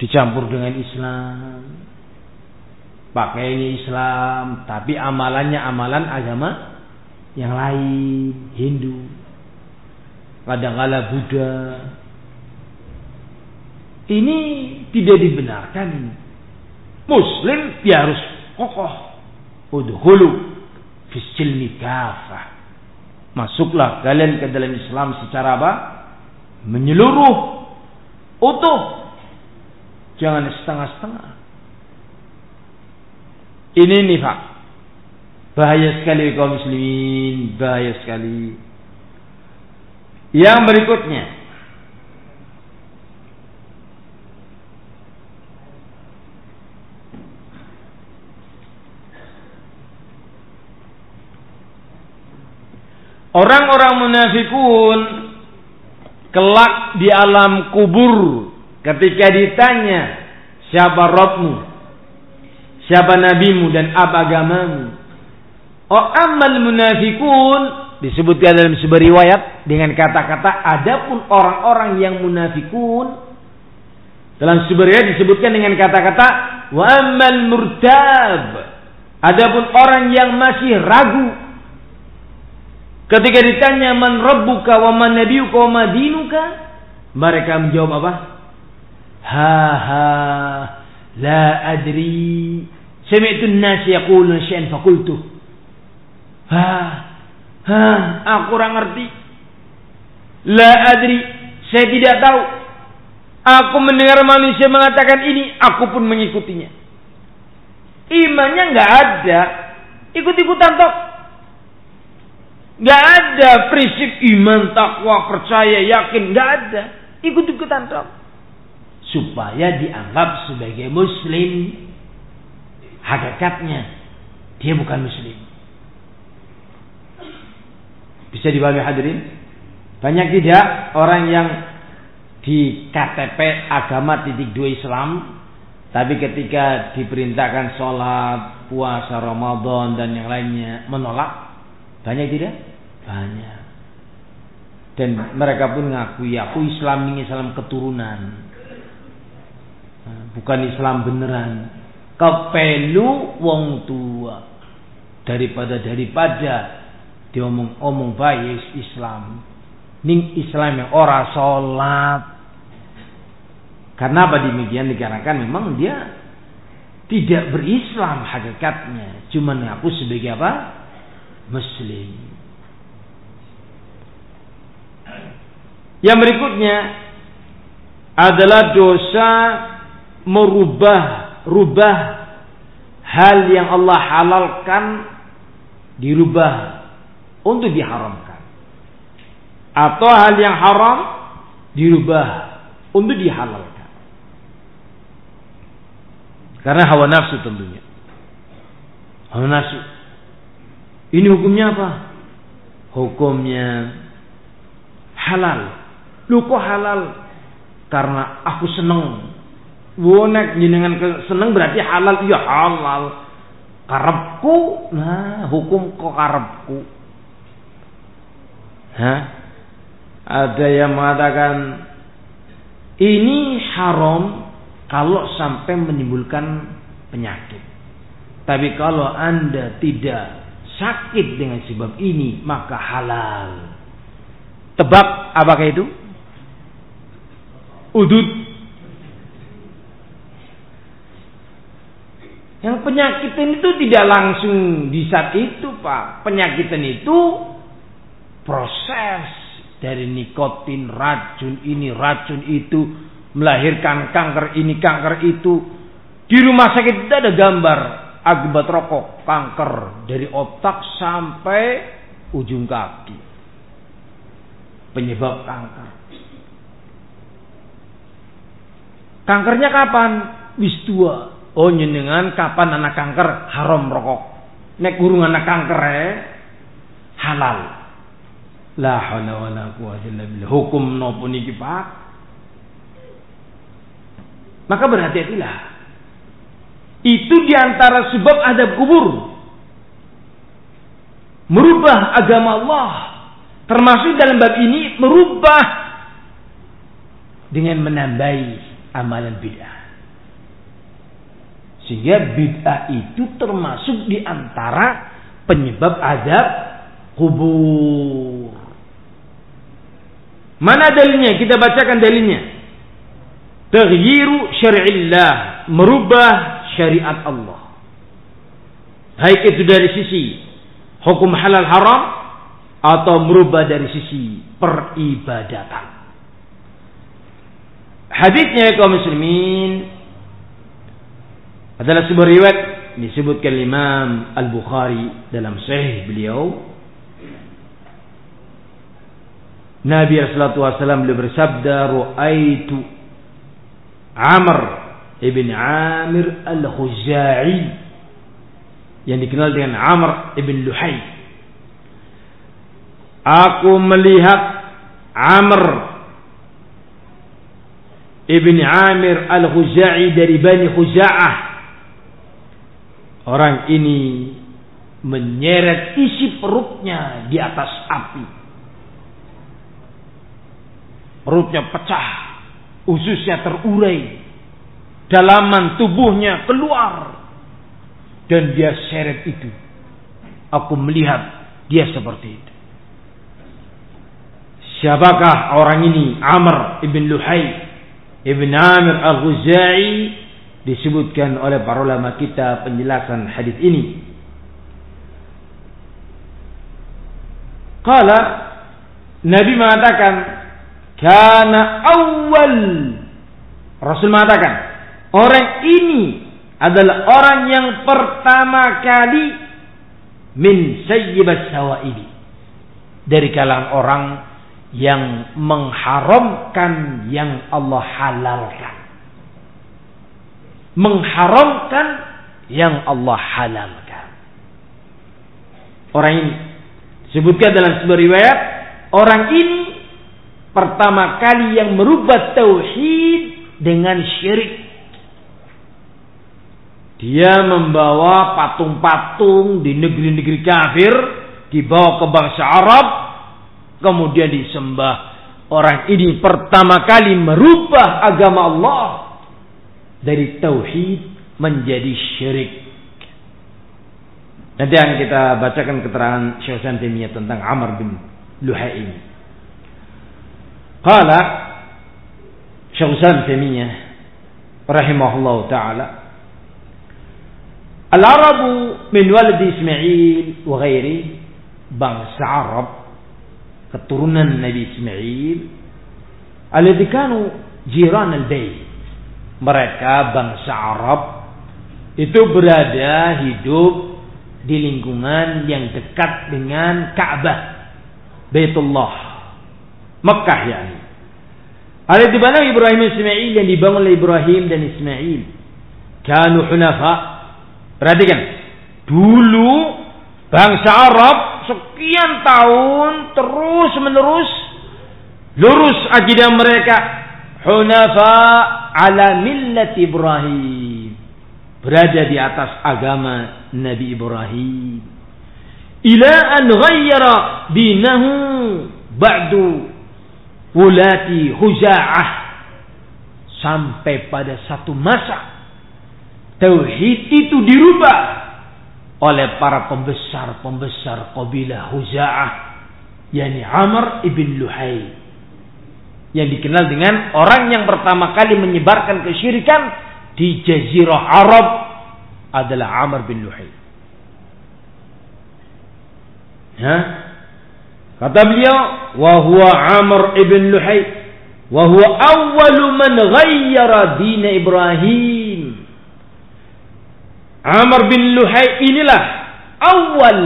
dicampur dengan Islam. Pakainya Islam, tapi amalannya amalan agama yang lain, Hindu kadang-kala Buddha. Ini tidak dibenarkan. Muslim dia harus kokoh. Udhulu fisilmi kafah. Masuklah kalian ke dalam Islam secara apa? Menyeluruh. Utuh. Jangan setengah-setengah. Ini nifak. Bahaya sekali kaum muslimin. Bahaya sekali. Yang berikutnya. Orang-orang munafikun kelak di alam kubur ketika ditanya siapa Rabbmu, siapa nabimu dan apa agamamu. Oh amal munafikun disebutkan dalam sebuah riwayat dengan kata-kata adapun orang-orang yang munafikun dalam sebuah riwayat disebutkan dengan kata-kata wa amal murtab adapun orang yang masih ragu Ketika ditanya man rabbuka wa man nabiyuka wa madinuka, mereka menjawab apa? Ha ha la adri. Sami'tu an-nas yaqulun syai'an faqultu. Ha ha aku kurang ngerti. La adri, saya tidak tahu. Aku mendengar manusia mengatakan ini, aku pun mengikutinya. Imannya nggak ada, ikut-ikutan toh. Gak ada prinsip iman, takwa, percaya, yakin. Gak ada. Ikut-ikutan dong. Supaya dianggap sebagai muslim. Hakikatnya. Dia bukan muslim. Bisa dipahami hadirin? Banyak tidak orang yang di KTP agama titik dua Islam. Tapi ketika diperintahkan sholat, puasa Ramadan dan yang lainnya menolak. Banyak tidak? Banyak. Dan mereka pun ngakui aku Islam ini Islam keturunan. Bukan Islam beneran. Kepelu wong tua. Daripada daripada diomong-omong baik Islam. Ning Islam yang ora sholat. Karena apa demikian dikarenakan memang dia tidak berislam hakikatnya. Cuman aku sebagai apa? Muslim. Yang berikutnya adalah dosa merubah rubah hal yang Allah halalkan dirubah untuk diharamkan atau hal yang haram dirubah untuk dihalalkan karena hawa nafsu tentunya hawa nafsu ini hukumnya apa hukumnya halal Lu kok halal? Karena aku seneng. Wonek jenengan seneng berarti halal. Iya halal. Karepku, nah hukum kok karepku. Hah? Ada yang mengatakan ini haram kalau sampai menimbulkan penyakit. Tapi kalau Anda tidak sakit dengan sebab ini, maka halal. Tebak apakah itu? udud. Yang penyakitan itu tidak langsung di saat itu Pak. Penyakitan itu proses dari nikotin, racun ini, racun itu, melahirkan kanker ini, kanker itu. Di rumah sakit itu ada gambar akibat rokok, kanker dari otak sampai ujung kaki. Penyebab kanker. Kankernya kapan? Wis tua. Oh nyenengan kapan anak kanker haram rokok. Nek gurung anak kanker eh, halal. La haula wala quwwata illa billah. Hukum nopo niki Pak? Maka berhati-hatilah. Itu di antara sebab adab kubur. Merubah agama Allah. Termasuk dalam bab ini merubah dengan menambahi amalan bid'ah. Sehingga bid'ah itu termasuk di antara penyebab azab kubur. Mana dalilnya? Kita bacakan dalilnya. Taghyiru syari'illah. Merubah syariat Allah. Baik itu dari sisi hukum halal haram atau merubah dari sisi peribadatan. Hadisnya kaum muslimin adalah sebuah riwayat disebutkan Imam Al-Bukhari dalam sahih beliau Nabi sallallahu wasallam beliau bersabda, "Ra'aitu Amr ibn Amir al-Khuzai yang dikenal dengan Amr ibn Luhai. Aku melihat Amr ibn Amir al-Khuzai dari Bani Khuza'ah. Orang ini menyeret isi perutnya di atas api. Perutnya pecah, ususnya terurai, dalaman tubuhnya keluar, dan dia seret itu. Aku melihat dia seperti itu. Siapakah orang ini? Amr ibn Luhai ibn Amir al-Ghuzai disebutkan oleh para ulama kita penjelasan hadis ini. Kala Nabi mengatakan karena awal Rasul mengatakan orang ini adalah orang yang pertama kali min sayyibas sawaidi. Dari kalangan orang yang mengharamkan yang Allah halalkan. Mengharamkan yang Allah halalkan. Orang ini Sebutkan dalam sebuah riwayat, orang ini pertama kali yang merubah tauhid dengan syirik. Dia membawa patung-patung di negeri-negeri kafir, dibawa ke bangsa Arab, kemudian disembah. Orang ini pertama kali merubah agama Allah dari tauhid menjadi syirik. Nanti akan kita bacakan keterangan Syekh Santimiyah tentang Amr bin Luhai ini. Qala Syekh Santimiyah rahimahullah taala Al-Arabu min waladi Ismail wa ghairi bangsa Arab keturunan Nabi Ismail alladhi kanu jiran al-bayt. Mereka bangsa Arab itu berada hidup di lingkungan yang dekat dengan Ka'bah Baitullah Mekah yakni. Ada di mana Ibrahim Ismail? Yang dibangun oleh Ibrahim dan Ismail. Kanu hunafa. Perhatikan. Dulu bangsa Arab sekian tahun terus menerus lurus akidah mereka. Hunafa ala millat Ibrahim. Berada di atas agama Nabi Ibrahim. Ila an ghayyara dinahu ba'du wulati huza'ah. Sampai pada satu masa tauhid itu dirubah oleh para pembesar-pembesar kabilah Huza'ah yakni Amr ibn Luhai yang dikenal dengan orang yang pertama kali menyebarkan kesyirikan di jazirah Arab adalah Amr bin Luhai. Ya? Kata beliau, wa huwa Amr ibn Luhai, wa huwa man ghayyara din Ibrahim. Amr bin Luhai inilah awal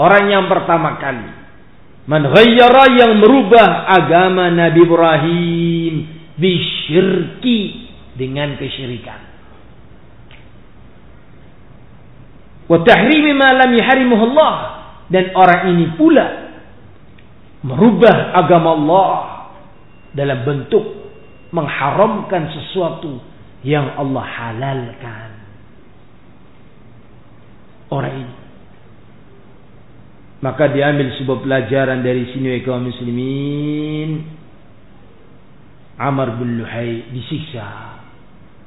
orang yang pertama kali man ghayyara yang merubah agama Nabi Ibrahim bisyirki dengan kesyirikan. Wa tahrimi ma lam Allah dan orang ini pula merubah agama Allah dalam bentuk mengharamkan sesuatu yang Allah halalkan. Orang ini. Maka diambil sebuah pelajaran dari sini kaum muslimin. Amr bin Luhai disiksa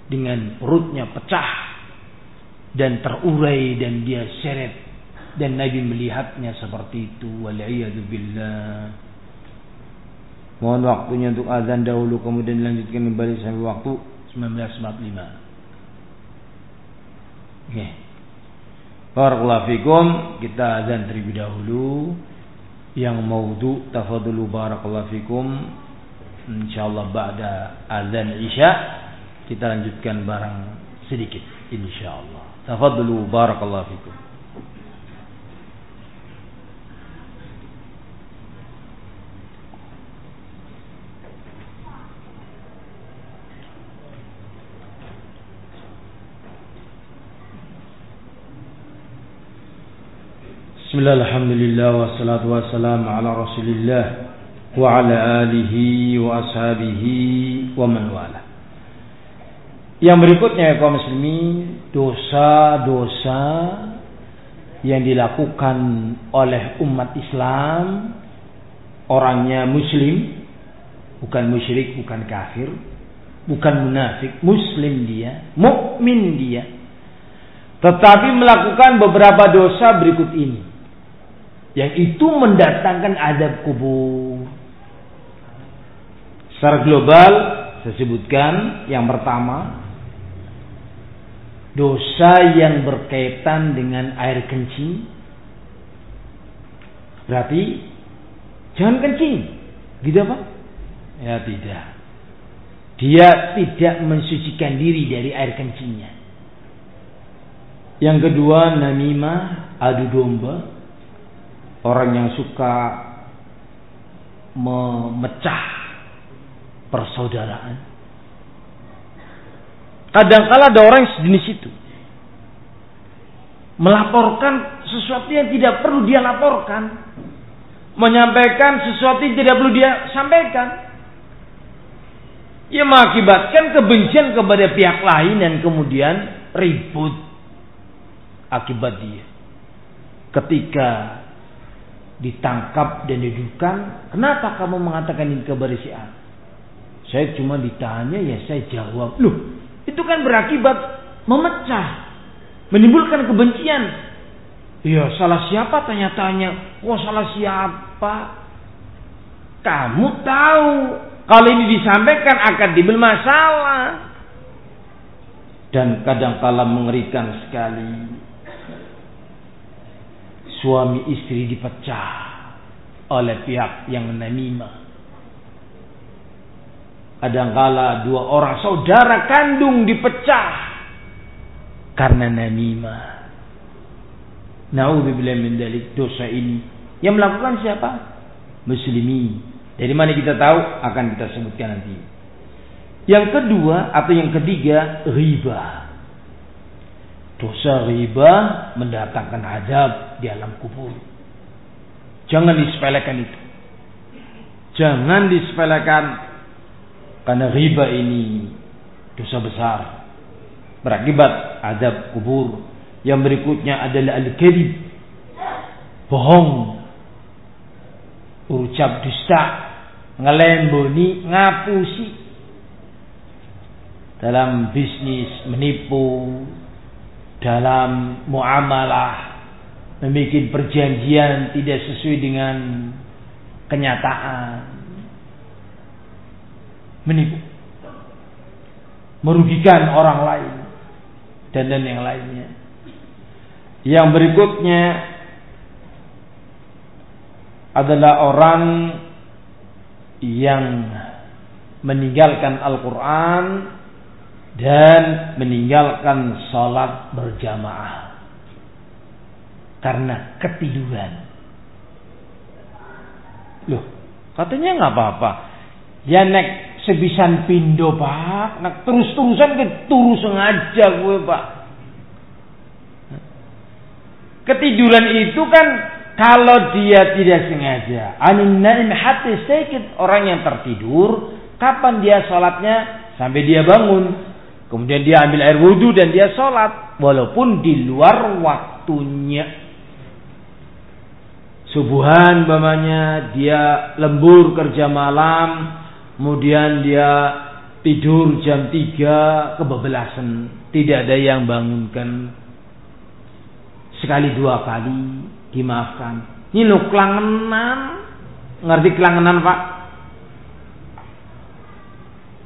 dengan perutnya pecah dan terurai dan dia seret dan Nabi melihatnya seperti itu billah mohon waktunya untuk azan dahulu kemudian dilanjutkan kembali sampai waktu 1945 Oke. Barakallahu fikum kita azan terlebih dahulu yang maudhu tafadhulu barakallahu fikum insyaallah ba'da azan isya kita lanjutkan barang sedikit insyaallah. Tafadhalu barakallahu fikum. Bismillah, alhamdulillah, wassalatu wassalamu ala rasulillah wa ala alihi wa ashabihi wa man wala. Yang berikutnya ya kaum muslimin, dosa-dosa yang dilakukan oleh umat Islam, orangnya muslim, bukan musyrik, bukan kafir, bukan munafik, muslim dia, mukmin dia. Tetapi melakukan beberapa dosa berikut ini. Yang itu mendatangkan adab kubur. Secara global saya sebutkan yang pertama dosa yang berkaitan dengan air kencing. Berarti jangan kencing. Gitu apa? Ya tidak. Dia tidak mensucikan diri dari air kencingnya. Yang kedua, namimah, adu domba. Orang yang suka memecah persaudaraan. Kadang-kala ada orang yang sejenis itu. Melaporkan sesuatu yang tidak perlu dia laporkan. Menyampaikan sesuatu yang tidak perlu dia sampaikan. Ia mengakibatkan kebencian kepada pihak lain dan kemudian ribut akibat dia. Ketika ditangkap dan didudukan, kenapa kamu mengatakan ini kepada si? Saya cuma ditanya ya saya jawab. Loh, itu kan berakibat memecah, menimbulkan kebencian. Ya salah siapa tanya-tanya. Wah salah siapa? Kamu tahu kalau ini disampaikan akan dibel masalah. Dan kadang kala mengerikan sekali. Suami istri dipecah oleh pihak yang menanimah Kadangkala dua orang saudara kandung dipecah karena namimah. Nauzubillah min dalik dosa ini. Yang melakukan siapa? Muslimi. Dari mana kita tahu? Akan kita sebutkan nanti. Yang kedua atau yang ketiga, riba. Dosa riba mendatangkan adab di alam kubur. Jangan disepelekan itu. Jangan disepelekan karena riba ini dosa besar. Berakibat adab kubur. Yang berikutnya adalah al-kadhib. Bohong. Ucap dusta. Ngelemboni, ngapusi. Dalam bisnis menipu. Dalam muamalah. Membuat perjanjian tidak sesuai dengan kenyataan menipu. Merugikan orang lain. Dan dan yang lainnya. Yang berikutnya adalah orang yang meninggalkan Al-Quran dan meninggalkan sholat berjamaah. Karena ketiduran. Loh, katanya nggak apa-apa. Ya nek sebisan pindo pak. Nak terus-terusan ke turu sengaja gue pak. Ketiduran itu kan kalau dia tidak sengaja. Anin naim hati sedikit orang yang tertidur kapan dia sholatnya sampai dia bangun kemudian dia ambil air wudhu dan dia sholat walaupun di luar waktunya subuhan bamanya dia lembur kerja malam Kemudian dia tidur jam 3 kebablasan. Tidak ada yang bangunkan. Sekali dua kali dimaafkan. Ini lo kelangenan. Ngerti kelangenan pak?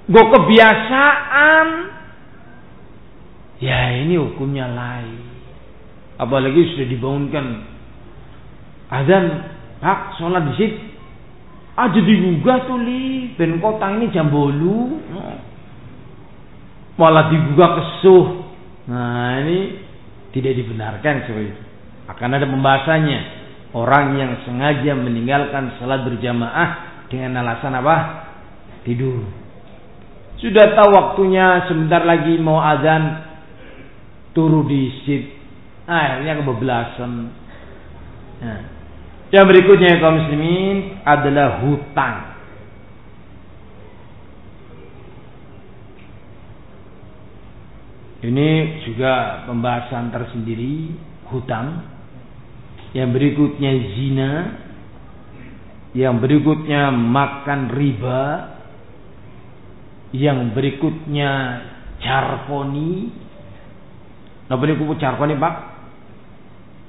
Gue kebiasaan. Ya ini hukumnya lain. Apalagi sudah dibangunkan. Azan, pak, sholat di situ. Aja digugah tuh li. Ben kotang ini jam bolu. Malah digugah kesuh. Nah ini tidak dibenarkan seperti akan ada pembahasannya. Orang yang sengaja meninggalkan salat berjamaah dengan alasan apa? Tidur. Sudah tahu waktunya sebentar lagi mau azan turu di sit akhirnya kebablasan Nah, yang berikutnya kaum muslimin adalah hutang. Ini juga pembahasan tersendiri hutang. Yang berikutnya zina. Yang berikutnya makan riba. Yang berikutnya carponi. Napa niku carponi, Pak?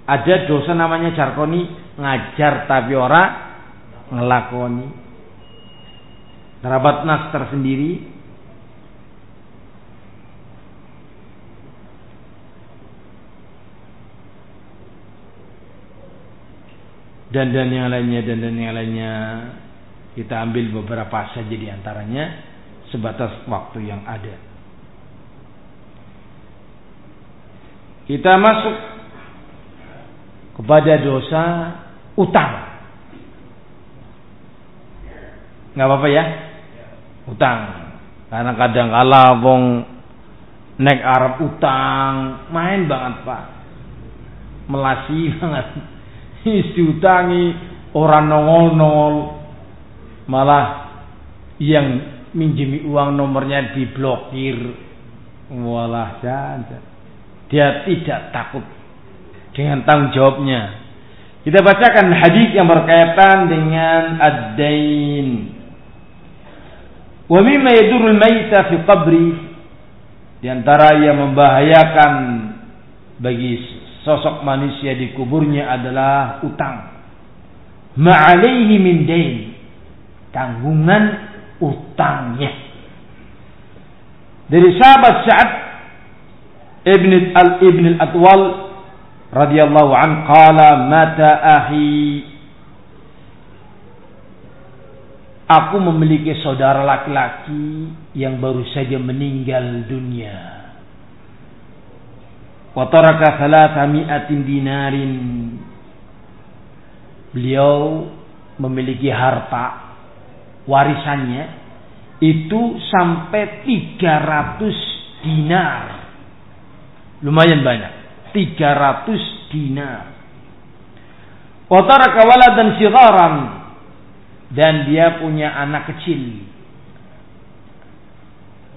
Ada dosa namanya carponi, ngajar tapi ora ngelakoni. Terabat nas tersendiri dan dan yang lainnya dan dan yang lainnya kita ambil beberapa saja di antaranya sebatas waktu yang ada. Kita masuk kepada dosa utang. Nggak apa-apa ya? Utang. Karena kadang kala wong nek Arab utang, main banget Pak. Melasi banget diutangi orang nongol-nongol malah yang minjemi uang nomornya diblokir walah jangan dia tidak takut dengan tanggung jawabnya kita bacakan hadis yang berkaitan dengan ad-dain wa mimma yadurul maita fi qabri di antara yang membahayakan bagi sosok manusia di kuburnya adalah utang. Ma'alaihi min dain. Tanggungan utangnya. Dari sahabat Sa'ad Ibn al Ibn al-Atwal radhiyallahu an qala mata ahi Aku memiliki saudara laki-laki yang baru saja meninggal dunia. Wataraka mi'atin dinarin. Beliau memiliki harta warisannya itu sampai 300 dinar. Lumayan banyak. 300 dinar. Wataraka waladan sigharan dan dia punya anak kecil.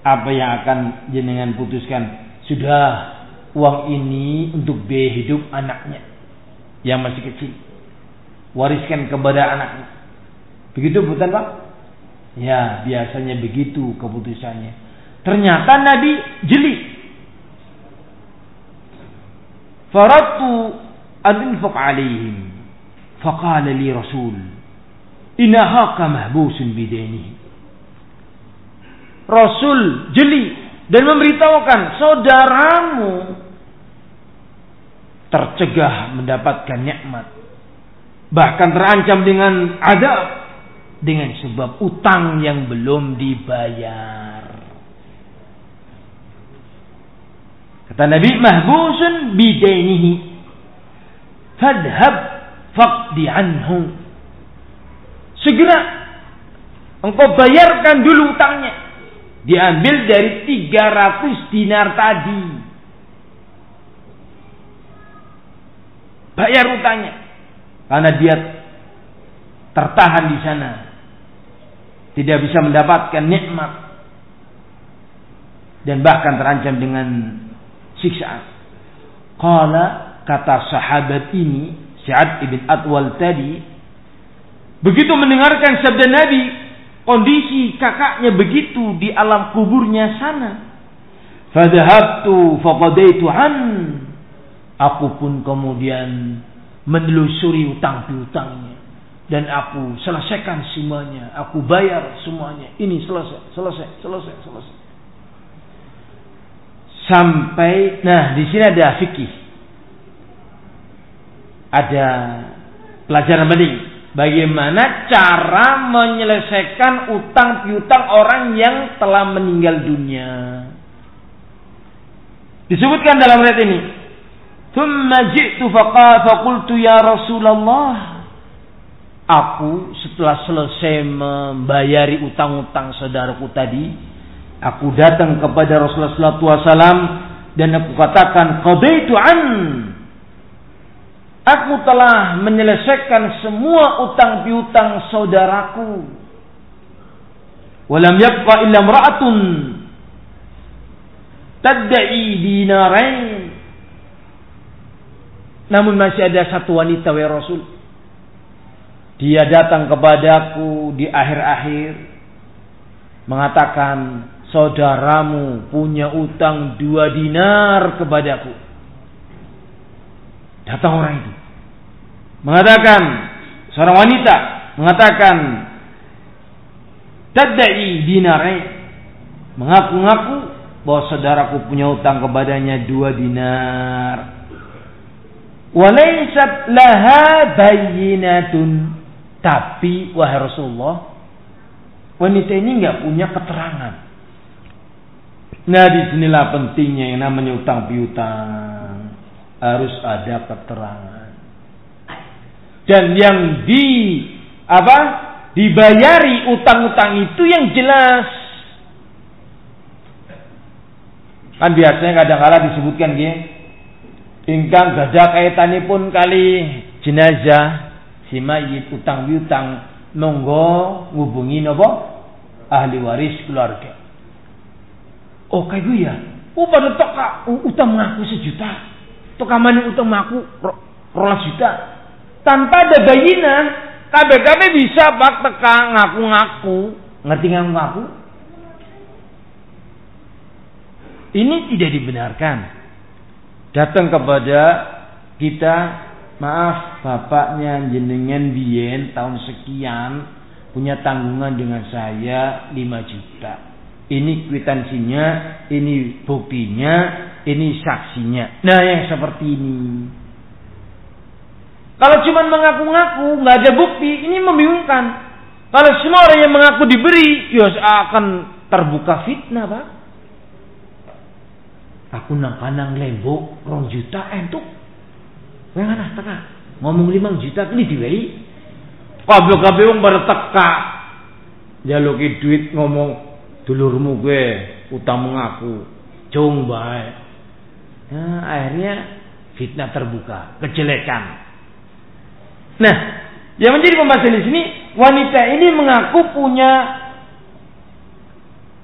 Apa yang akan jenengan putuskan? Sudah uang ini untuk biaya hidup anaknya yang masih kecil. Wariskan kepada anaknya. Begitu bukan Pak? Ya, biasanya begitu keputusannya. Ternyata Nabi jeli. Faratu anfaq alaihim. Faqala li Rasul. Inahaka mahbusun bidanihi. Rasul jeli dan memberitahukan saudaramu tercegah mendapatkan nikmat bahkan terancam dengan adab dengan sebab utang yang belum dibayar kata Nabi mahbusun bidainihi fadhab faqdi anhu segera engkau bayarkan dulu utangnya diambil dari 300 dinar tadi. Bayar utangnya. Karena dia tertahan di sana. Tidak bisa mendapatkan nikmat. Dan bahkan terancam dengan siksaan. Kala kata sahabat ini, Sa'ad ibn Atwal tadi, begitu mendengarkan sabda Nabi, Kondisi kakaknya begitu di alam kuburnya sana. Fadhabtu faqadaitu an. Aku pun kemudian menelusuri utang piutangnya dan aku selesaikan semuanya, aku bayar semuanya. Ini selesai, selesai, selesai, selesai. Sampai nah di sini ada fikih. Ada pelajaran penting Bagaimana cara menyelesaikan utang piutang orang yang telah meninggal dunia? Disebutkan dalam ayat ini. Thumma ji'tu faqultu ya Rasulullah. Aku setelah selesai membayari utang-utang saudaraku tadi, aku datang kepada Rasulullah SAW dan aku katakan qadaitu an Aku telah menyelesaikan semua utang piutang saudaraku. Walam yabqa illa imra'atun tadda'i dinarain. Namun masih ada satu wanita wa Rasul. Dia datang kepadaku di akhir-akhir mengatakan saudaramu punya utang dua dinar kepadaku. Datang orang itu. Mengatakan, seorang wanita mengatakan, Tadda'i dinare. Mengaku-ngaku bahwa saudaraku punya utang kepadanya dua dinar. Walaysat laha bayinatun. Tapi, wahai Rasulullah, wanita ini nggak punya keterangan. Nah di sinilah pentingnya yang namanya utang piutang. Harus ada keterangan. Dan yang di apa dibayari utang-utang itu yang jelas. Kan biasanya kadang-kala disebutkan gini. Ingkang gada kaitannya pun kali jenazah si mayit utang piutang nonggo ngubungi nopo ahli waris keluarga. Oh kayak gue ya. Oh pada toka utang mengaku sejuta. Toka mana utang mengaku rolas juta. Tanpa ada bayina, KBKB bisa pak teka ngaku-ngaku. Ngerti ngaku-ngaku? Ini tidak dibenarkan. Datang kepada kita, maaf bapaknya jenengan bien tahun sekian punya tanggungan dengan saya 5 juta ini kwitansinya, ini buktinya, ini saksinya. Nah, yang seperti ini. Kalau cuma mengaku-ngaku, nggak ada bukti, ini membingungkan. Kalau semua orang yang mengaku diberi, ya akan terbuka fitnah, Pak. Aku nang kanang lembo rong juta entuk. Yang mana teka? Ngomong lima juta ini diwai. Kabel-kabel wong pada teka. Jaluki duit ngomong dulurmu gue utang mengaku cung baik nah, akhirnya fitnah terbuka kejelekan. Nah yang menjadi pembahasan di sini wanita ini mengaku punya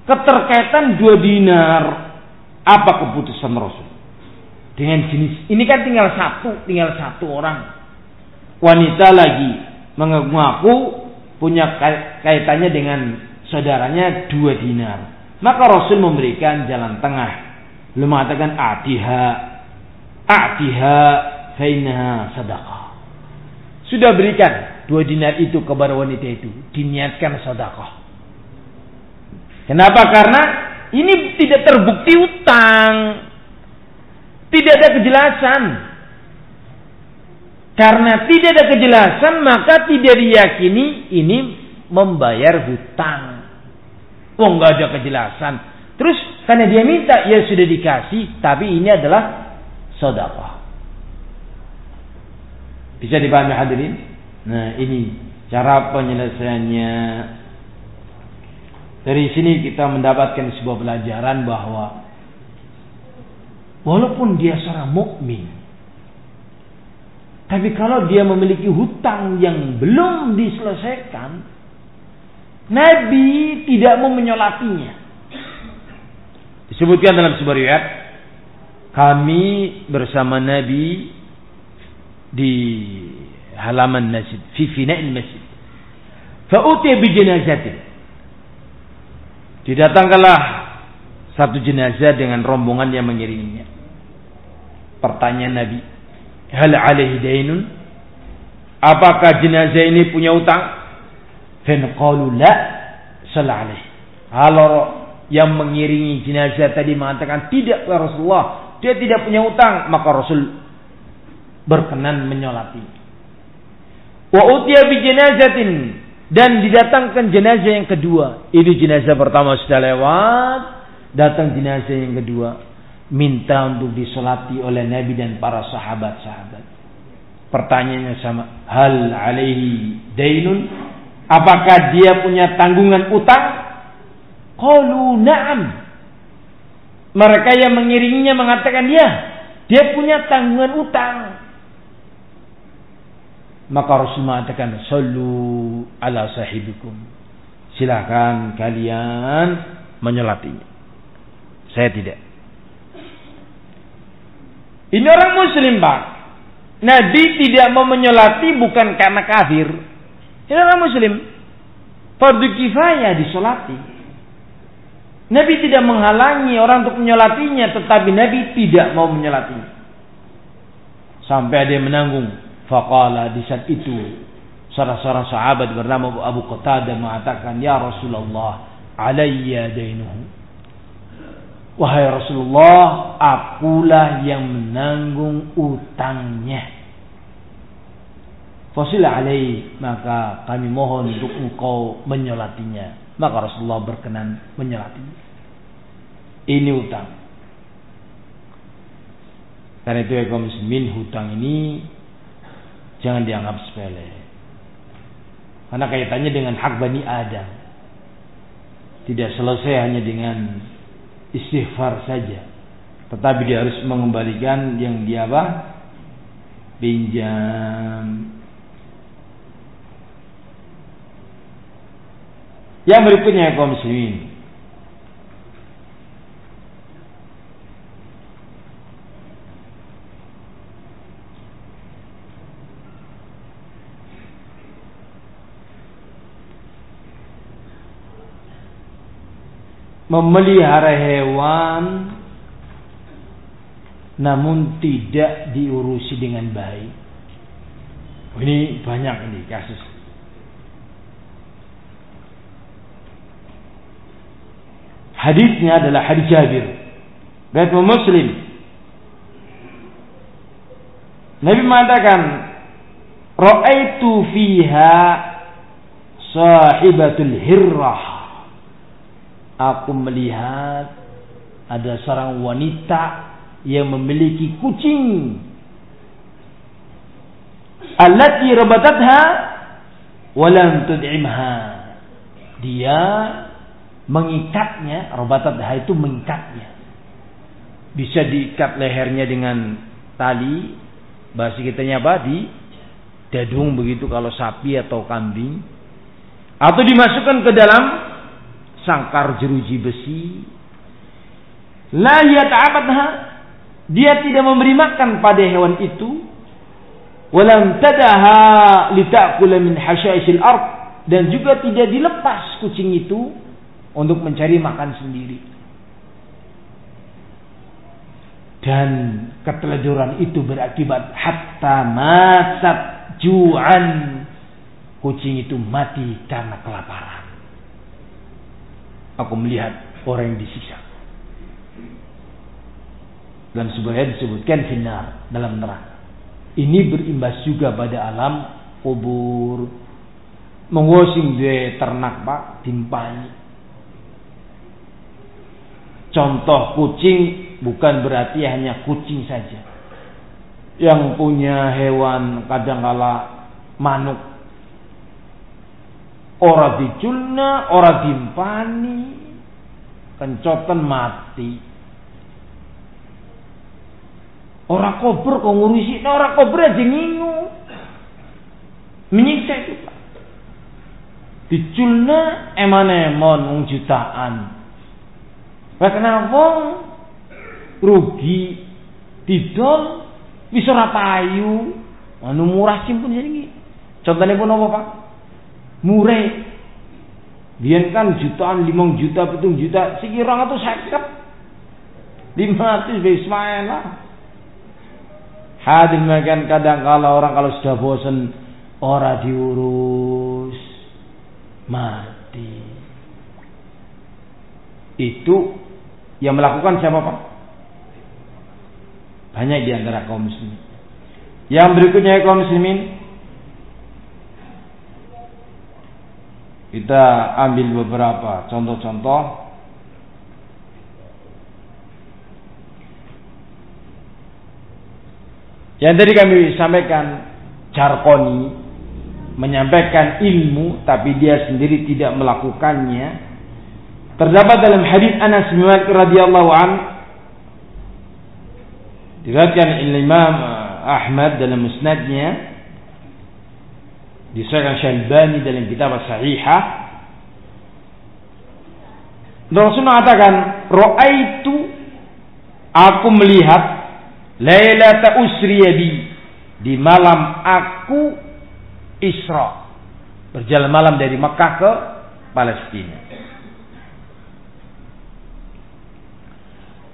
keterkaitan dua dinar. Apa keputusan Rasul? Dengan jenis ini kan tinggal satu tinggal satu orang. Wanita lagi mengaku punya kaitannya dengan saudaranya dua dinar. Maka Rasul memberikan jalan tengah. Belum mengatakan atiha. Atiha fainaha sadaqah. Sudah berikan dua dinar itu kepada wanita itu. Diniatkan sadaqah. Kenapa? Karena ini tidak terbukti utang. Tidak ada kejelasan. Karena tidak ada kejelasan maka tidak diyakini ini membayar hutang. Oh nggak ada kejelasan. Terus karena dia minta ya sudah dikasih, tapi ini adalah sodapa. Bisa dipahami hadirin? Nah ini cara penyelesaiannya. Dari sini kita mendapatkan sebuah pelajaran bahwa walaupun dia seorang mukmin, tapi kalau dia memiliki hutang yang belum diselesaikan, Nabi tidak mau menyolatinya. Disebutkan dalam sebuah riwayat, kami bersama Nabi di halaman masjid, fi fina'il masjid. Fa'utiya bi jenazatin. Didatangkanlah satu jenazah dengan rombongan yang mengiringinya. Pertanyaan Nabi, hal alaihi? Apakah jenazah ini punya utang? Fanqalu la salalih. Kalau yang mengiringi jenazah tadi mengatakan tidak ya Rasulullah, dia tidak punya utang, maka Rasul berkenan menyolati. Wa utiya bi jenazatin dan didatangkan jenazah yang kedua. Ini jenazah pertama sudah lewat, datang jenazah yang kedua minta untuk disolati oleh Nabi dan para sahabat-sahabat. Pertanyaannya sama, hal alaihi dainun? Apakah dia punya tanggungan utang? Qalu na'am. Mereka yang mengiringinya mengatakan ya, dia punya tanggungan utang. Maka Rasul mengatakan, Sallu ala sahibikum. Silakan kalian menyolatinya. Saya tidak. Ini orang muslim pak. Nabi tidak mau menyolati bukan karena kafir. Ini orang muslim. Fardu kifayah disolati. Nabi tidak menghalangi orang untuk menyolatinya, tetapi Nabi tidak mau menyolatinya. Sampai ada yang menanggung. Faqala di saat itu salah seorang sahabat bernama Abu Qatadah mengatakan, "Ya Rasulullah, alayya dainuhu." Wahai Rasulullah, akulah yang menanggung utangnya. Fasil alaih, maka kami mohon untuk engkau menyolatinya. Maka Rasulullah berkenan menyolatinya. Ini utang. Karena itu ya kaum muslimin hutang ini jangan dianggap sepele. Karena kaitannya dengan hak Bani Adam. Tidak selesai hanya dengan istighfar saja. Tetapi dia harus mengembalikan yang dia apa? Pinjam. Yang berikutnya ya kaum muslimin. memelihara hewan namun tidak diurusi dengan baik. Ini banyak ini kasus. Hadisnya adalah hadis Jabir. Riwayat Muslim. Nabi mengatakan, "Ra'aitu fiha sahibatul hirrah." aku melihat ada seorang wanita yang memiliki kucing. Allati rabatatha walam tud'imha. Dia mengikatnya, rabatatha itu mengikatnya. Bisa diikat lehernya dengan tali, bahasa kitanya apa? Di dadung begitu kalau sapi atau kambing. Atau dimasukkan ke dalam sangkar jeruji besi. La yata'abadha. Dia tidak memberi makan pada hewan itu. Walam tadaha lita'kula min hasyaisil ard. Dan juga tidak dilepas kucing itu untuk mencari makan sendiri. Dan keteledoran itu berakibat hatta masat ju'an. Kucing itu mati karena kelaparan aku melihat orang yang disiksa. Dan sebenarnya disebutkan final dalam neraka. Ini berimbas juga pada alam kubur. Mengosing dia ternak pak, timpani. Contoh kucing bukan berarti hanya kucing saja. Yang punya hewan kadangkala manuk Ora diculna, ora dimpani, kencotan mati. Ora kober kok ngurusi, nah, ora kober aja ngingu. Menyiksa itu. Diculna eman-eman wong jutaan. Lah kenapa rugi didol bisa ora anu murah simpun jadi Contohnya pun apa Pak? murah. Biar kan jutaan, limang juta, pitung juta, sekirang itu seket. Lima ratus Ismail lah. Hadir makan kadang kalau orang kalau sudah bosan orang diurus mati. Itu yang melakukan siapa pak? Banyak di antara kaum muslimin. Yang berikutnya kaum muslimin Kita ambil beberapa contoh-contoh Yang tadi kami sampaikan Jarkoni menyampaikan ilmu tapi dia sendiri tidak melakukannya. Terdapat dalam hadis Anas bin Malik radhiyallahu an diriwayatkan Imam Ahmad dalam musnadnya Disahkan Syalbani dalam kitab Sahihah. Rasul mengatakan, "Ra'aitu aku melihat lailata usriya bi di malam aku Isra berjalan malam dari Mekah ke Palestina.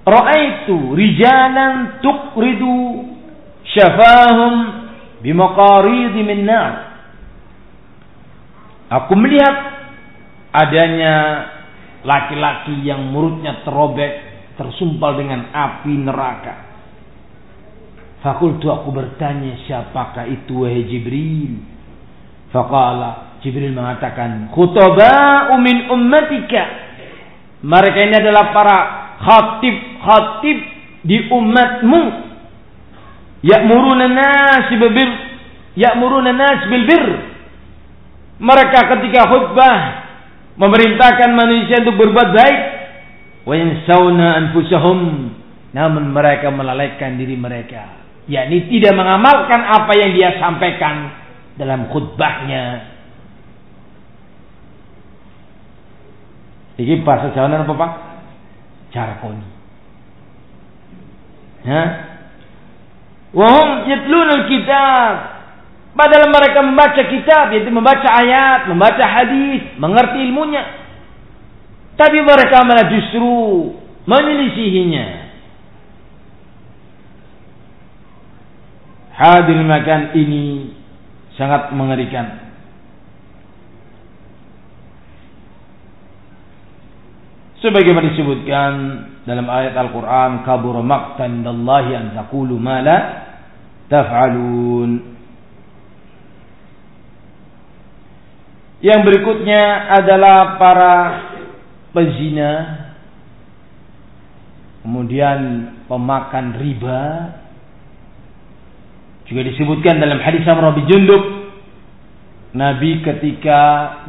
Ra'aitu rijalan tuqridu syafahum bimaqarid min nar. Aku melihat adanya laki-laki yang mulutnya terobek, tersumpal dengan api neraka. Fakultu aku bertanya siapakah itu wahai Jibril. Faqala Jibril mengatakan khutba'u min ummatika. Mereka ini adalah para khatib-khatib di umatmu. Ya'muruna nas bil bir. Ya'muruna nas bil bir. Mereka ketika khutbah memerintahkan manusia untuk berbuat baik. Wa yansawna anfusahum. Namun mereka melalaikan diri mereka yakni tidak mengamalkan apa yang dia sampaikan dalam khutbahnya. Ini bahasa Jawa apa Pak? Jarkoni. Ya. Wahum yatlun kitab. Padahal mereka membaca kitab, yaitu membaca ayat, membaca hadis, mengerti ilmunya. Tapi mereka malah justru menyelisihinya. hadir makan ini sangat mengerikan. Sebagaimana disebutkan dalam ayat Al-Quran, kabur maqtan dallahi an taqulu ma la taf'alun. Yang berikutnya adalah para pezina, kemudian pemakan riba, juga disebutkan dalam hadis Amr bin Jundub Nabi ketika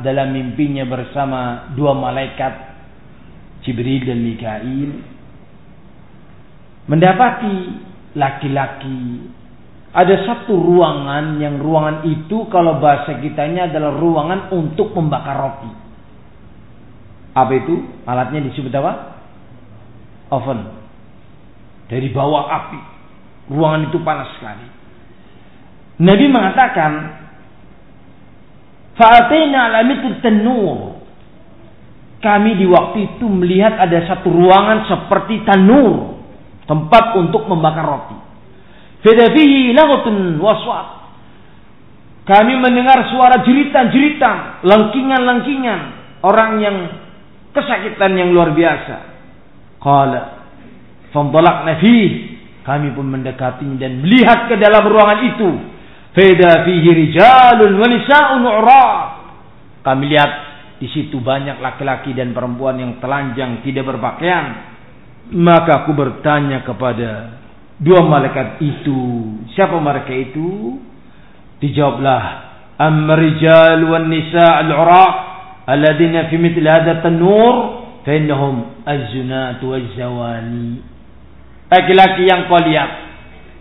dalam mimpinya bersama dua malaikat Jibril dan Mikail mendapati laki-laki ada satu ruangan yang ruangan itu kalau bahasa kitanya adalah ruangan untuk membakar roti. Apa itu? Alatnya disebut apa? Oven. Dari bawah api. Ruangan itu panas sekali. Nabi mengatakan, Fa'atina ala mitr tanur. Kami di waktu itu melihat ada satu ruangan seperti tanur. Tempat untuk membakar roti. Fedafihi lagutun waswat. Kami mendengar suara jeritan-jeritan, lengkingan-lengkingan. Orang yang kesakitan yang luar biasa. Qala. Fandalak nafih. Kami pun mendekatinya dan melihat ke dalam ruangan itu fihi rijalun wa Kami lihat di situ banyak laki-laki dan perempuan yang telanjang tidak berpakaian. Maka aku bertanya kepada dua malaikat itu, siapa mereka itu? Dijawablah, "Amma rijal wan nisa' al-'uraq alladziina fi mithli hadha tanur fa innahum az-zunat waz-zawani." Laki-laki yang kau lihat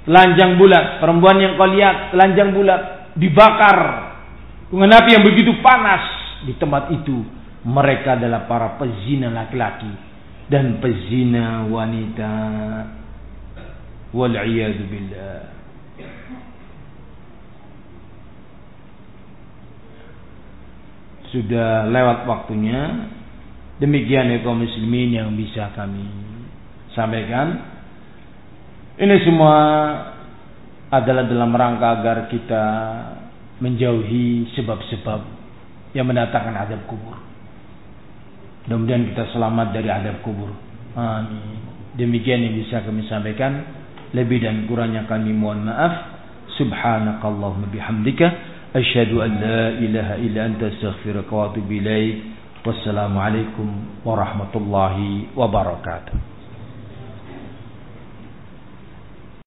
telanjang bulat, perempuan yang kau lihat telanjang bulat dibakar dengan api yang begitu panas di tempat itu mereka adalah para pezina laki-laki dan pezina wanita. Wal billah. Sudah lewat waktunya. Demikian ya kaum muslimin yang bisa kami sampaikan. Ini semua adalah dalam rangka agar kita menjauhi sebab-sebab yang mendatangkan adab kubur. Mudah-mudahan kita selamat dari adab kubur. Amin. Demikian yang bisa kami sampaikan. Lebih dan kurangnya kami mohon maaf. Subhanakallahumma bihamdika. Asyhadu an la ilaha illa anta astaghfiruka wa atubu ilaik. Wassalamualaikum warahmatullahi wabarakatuh.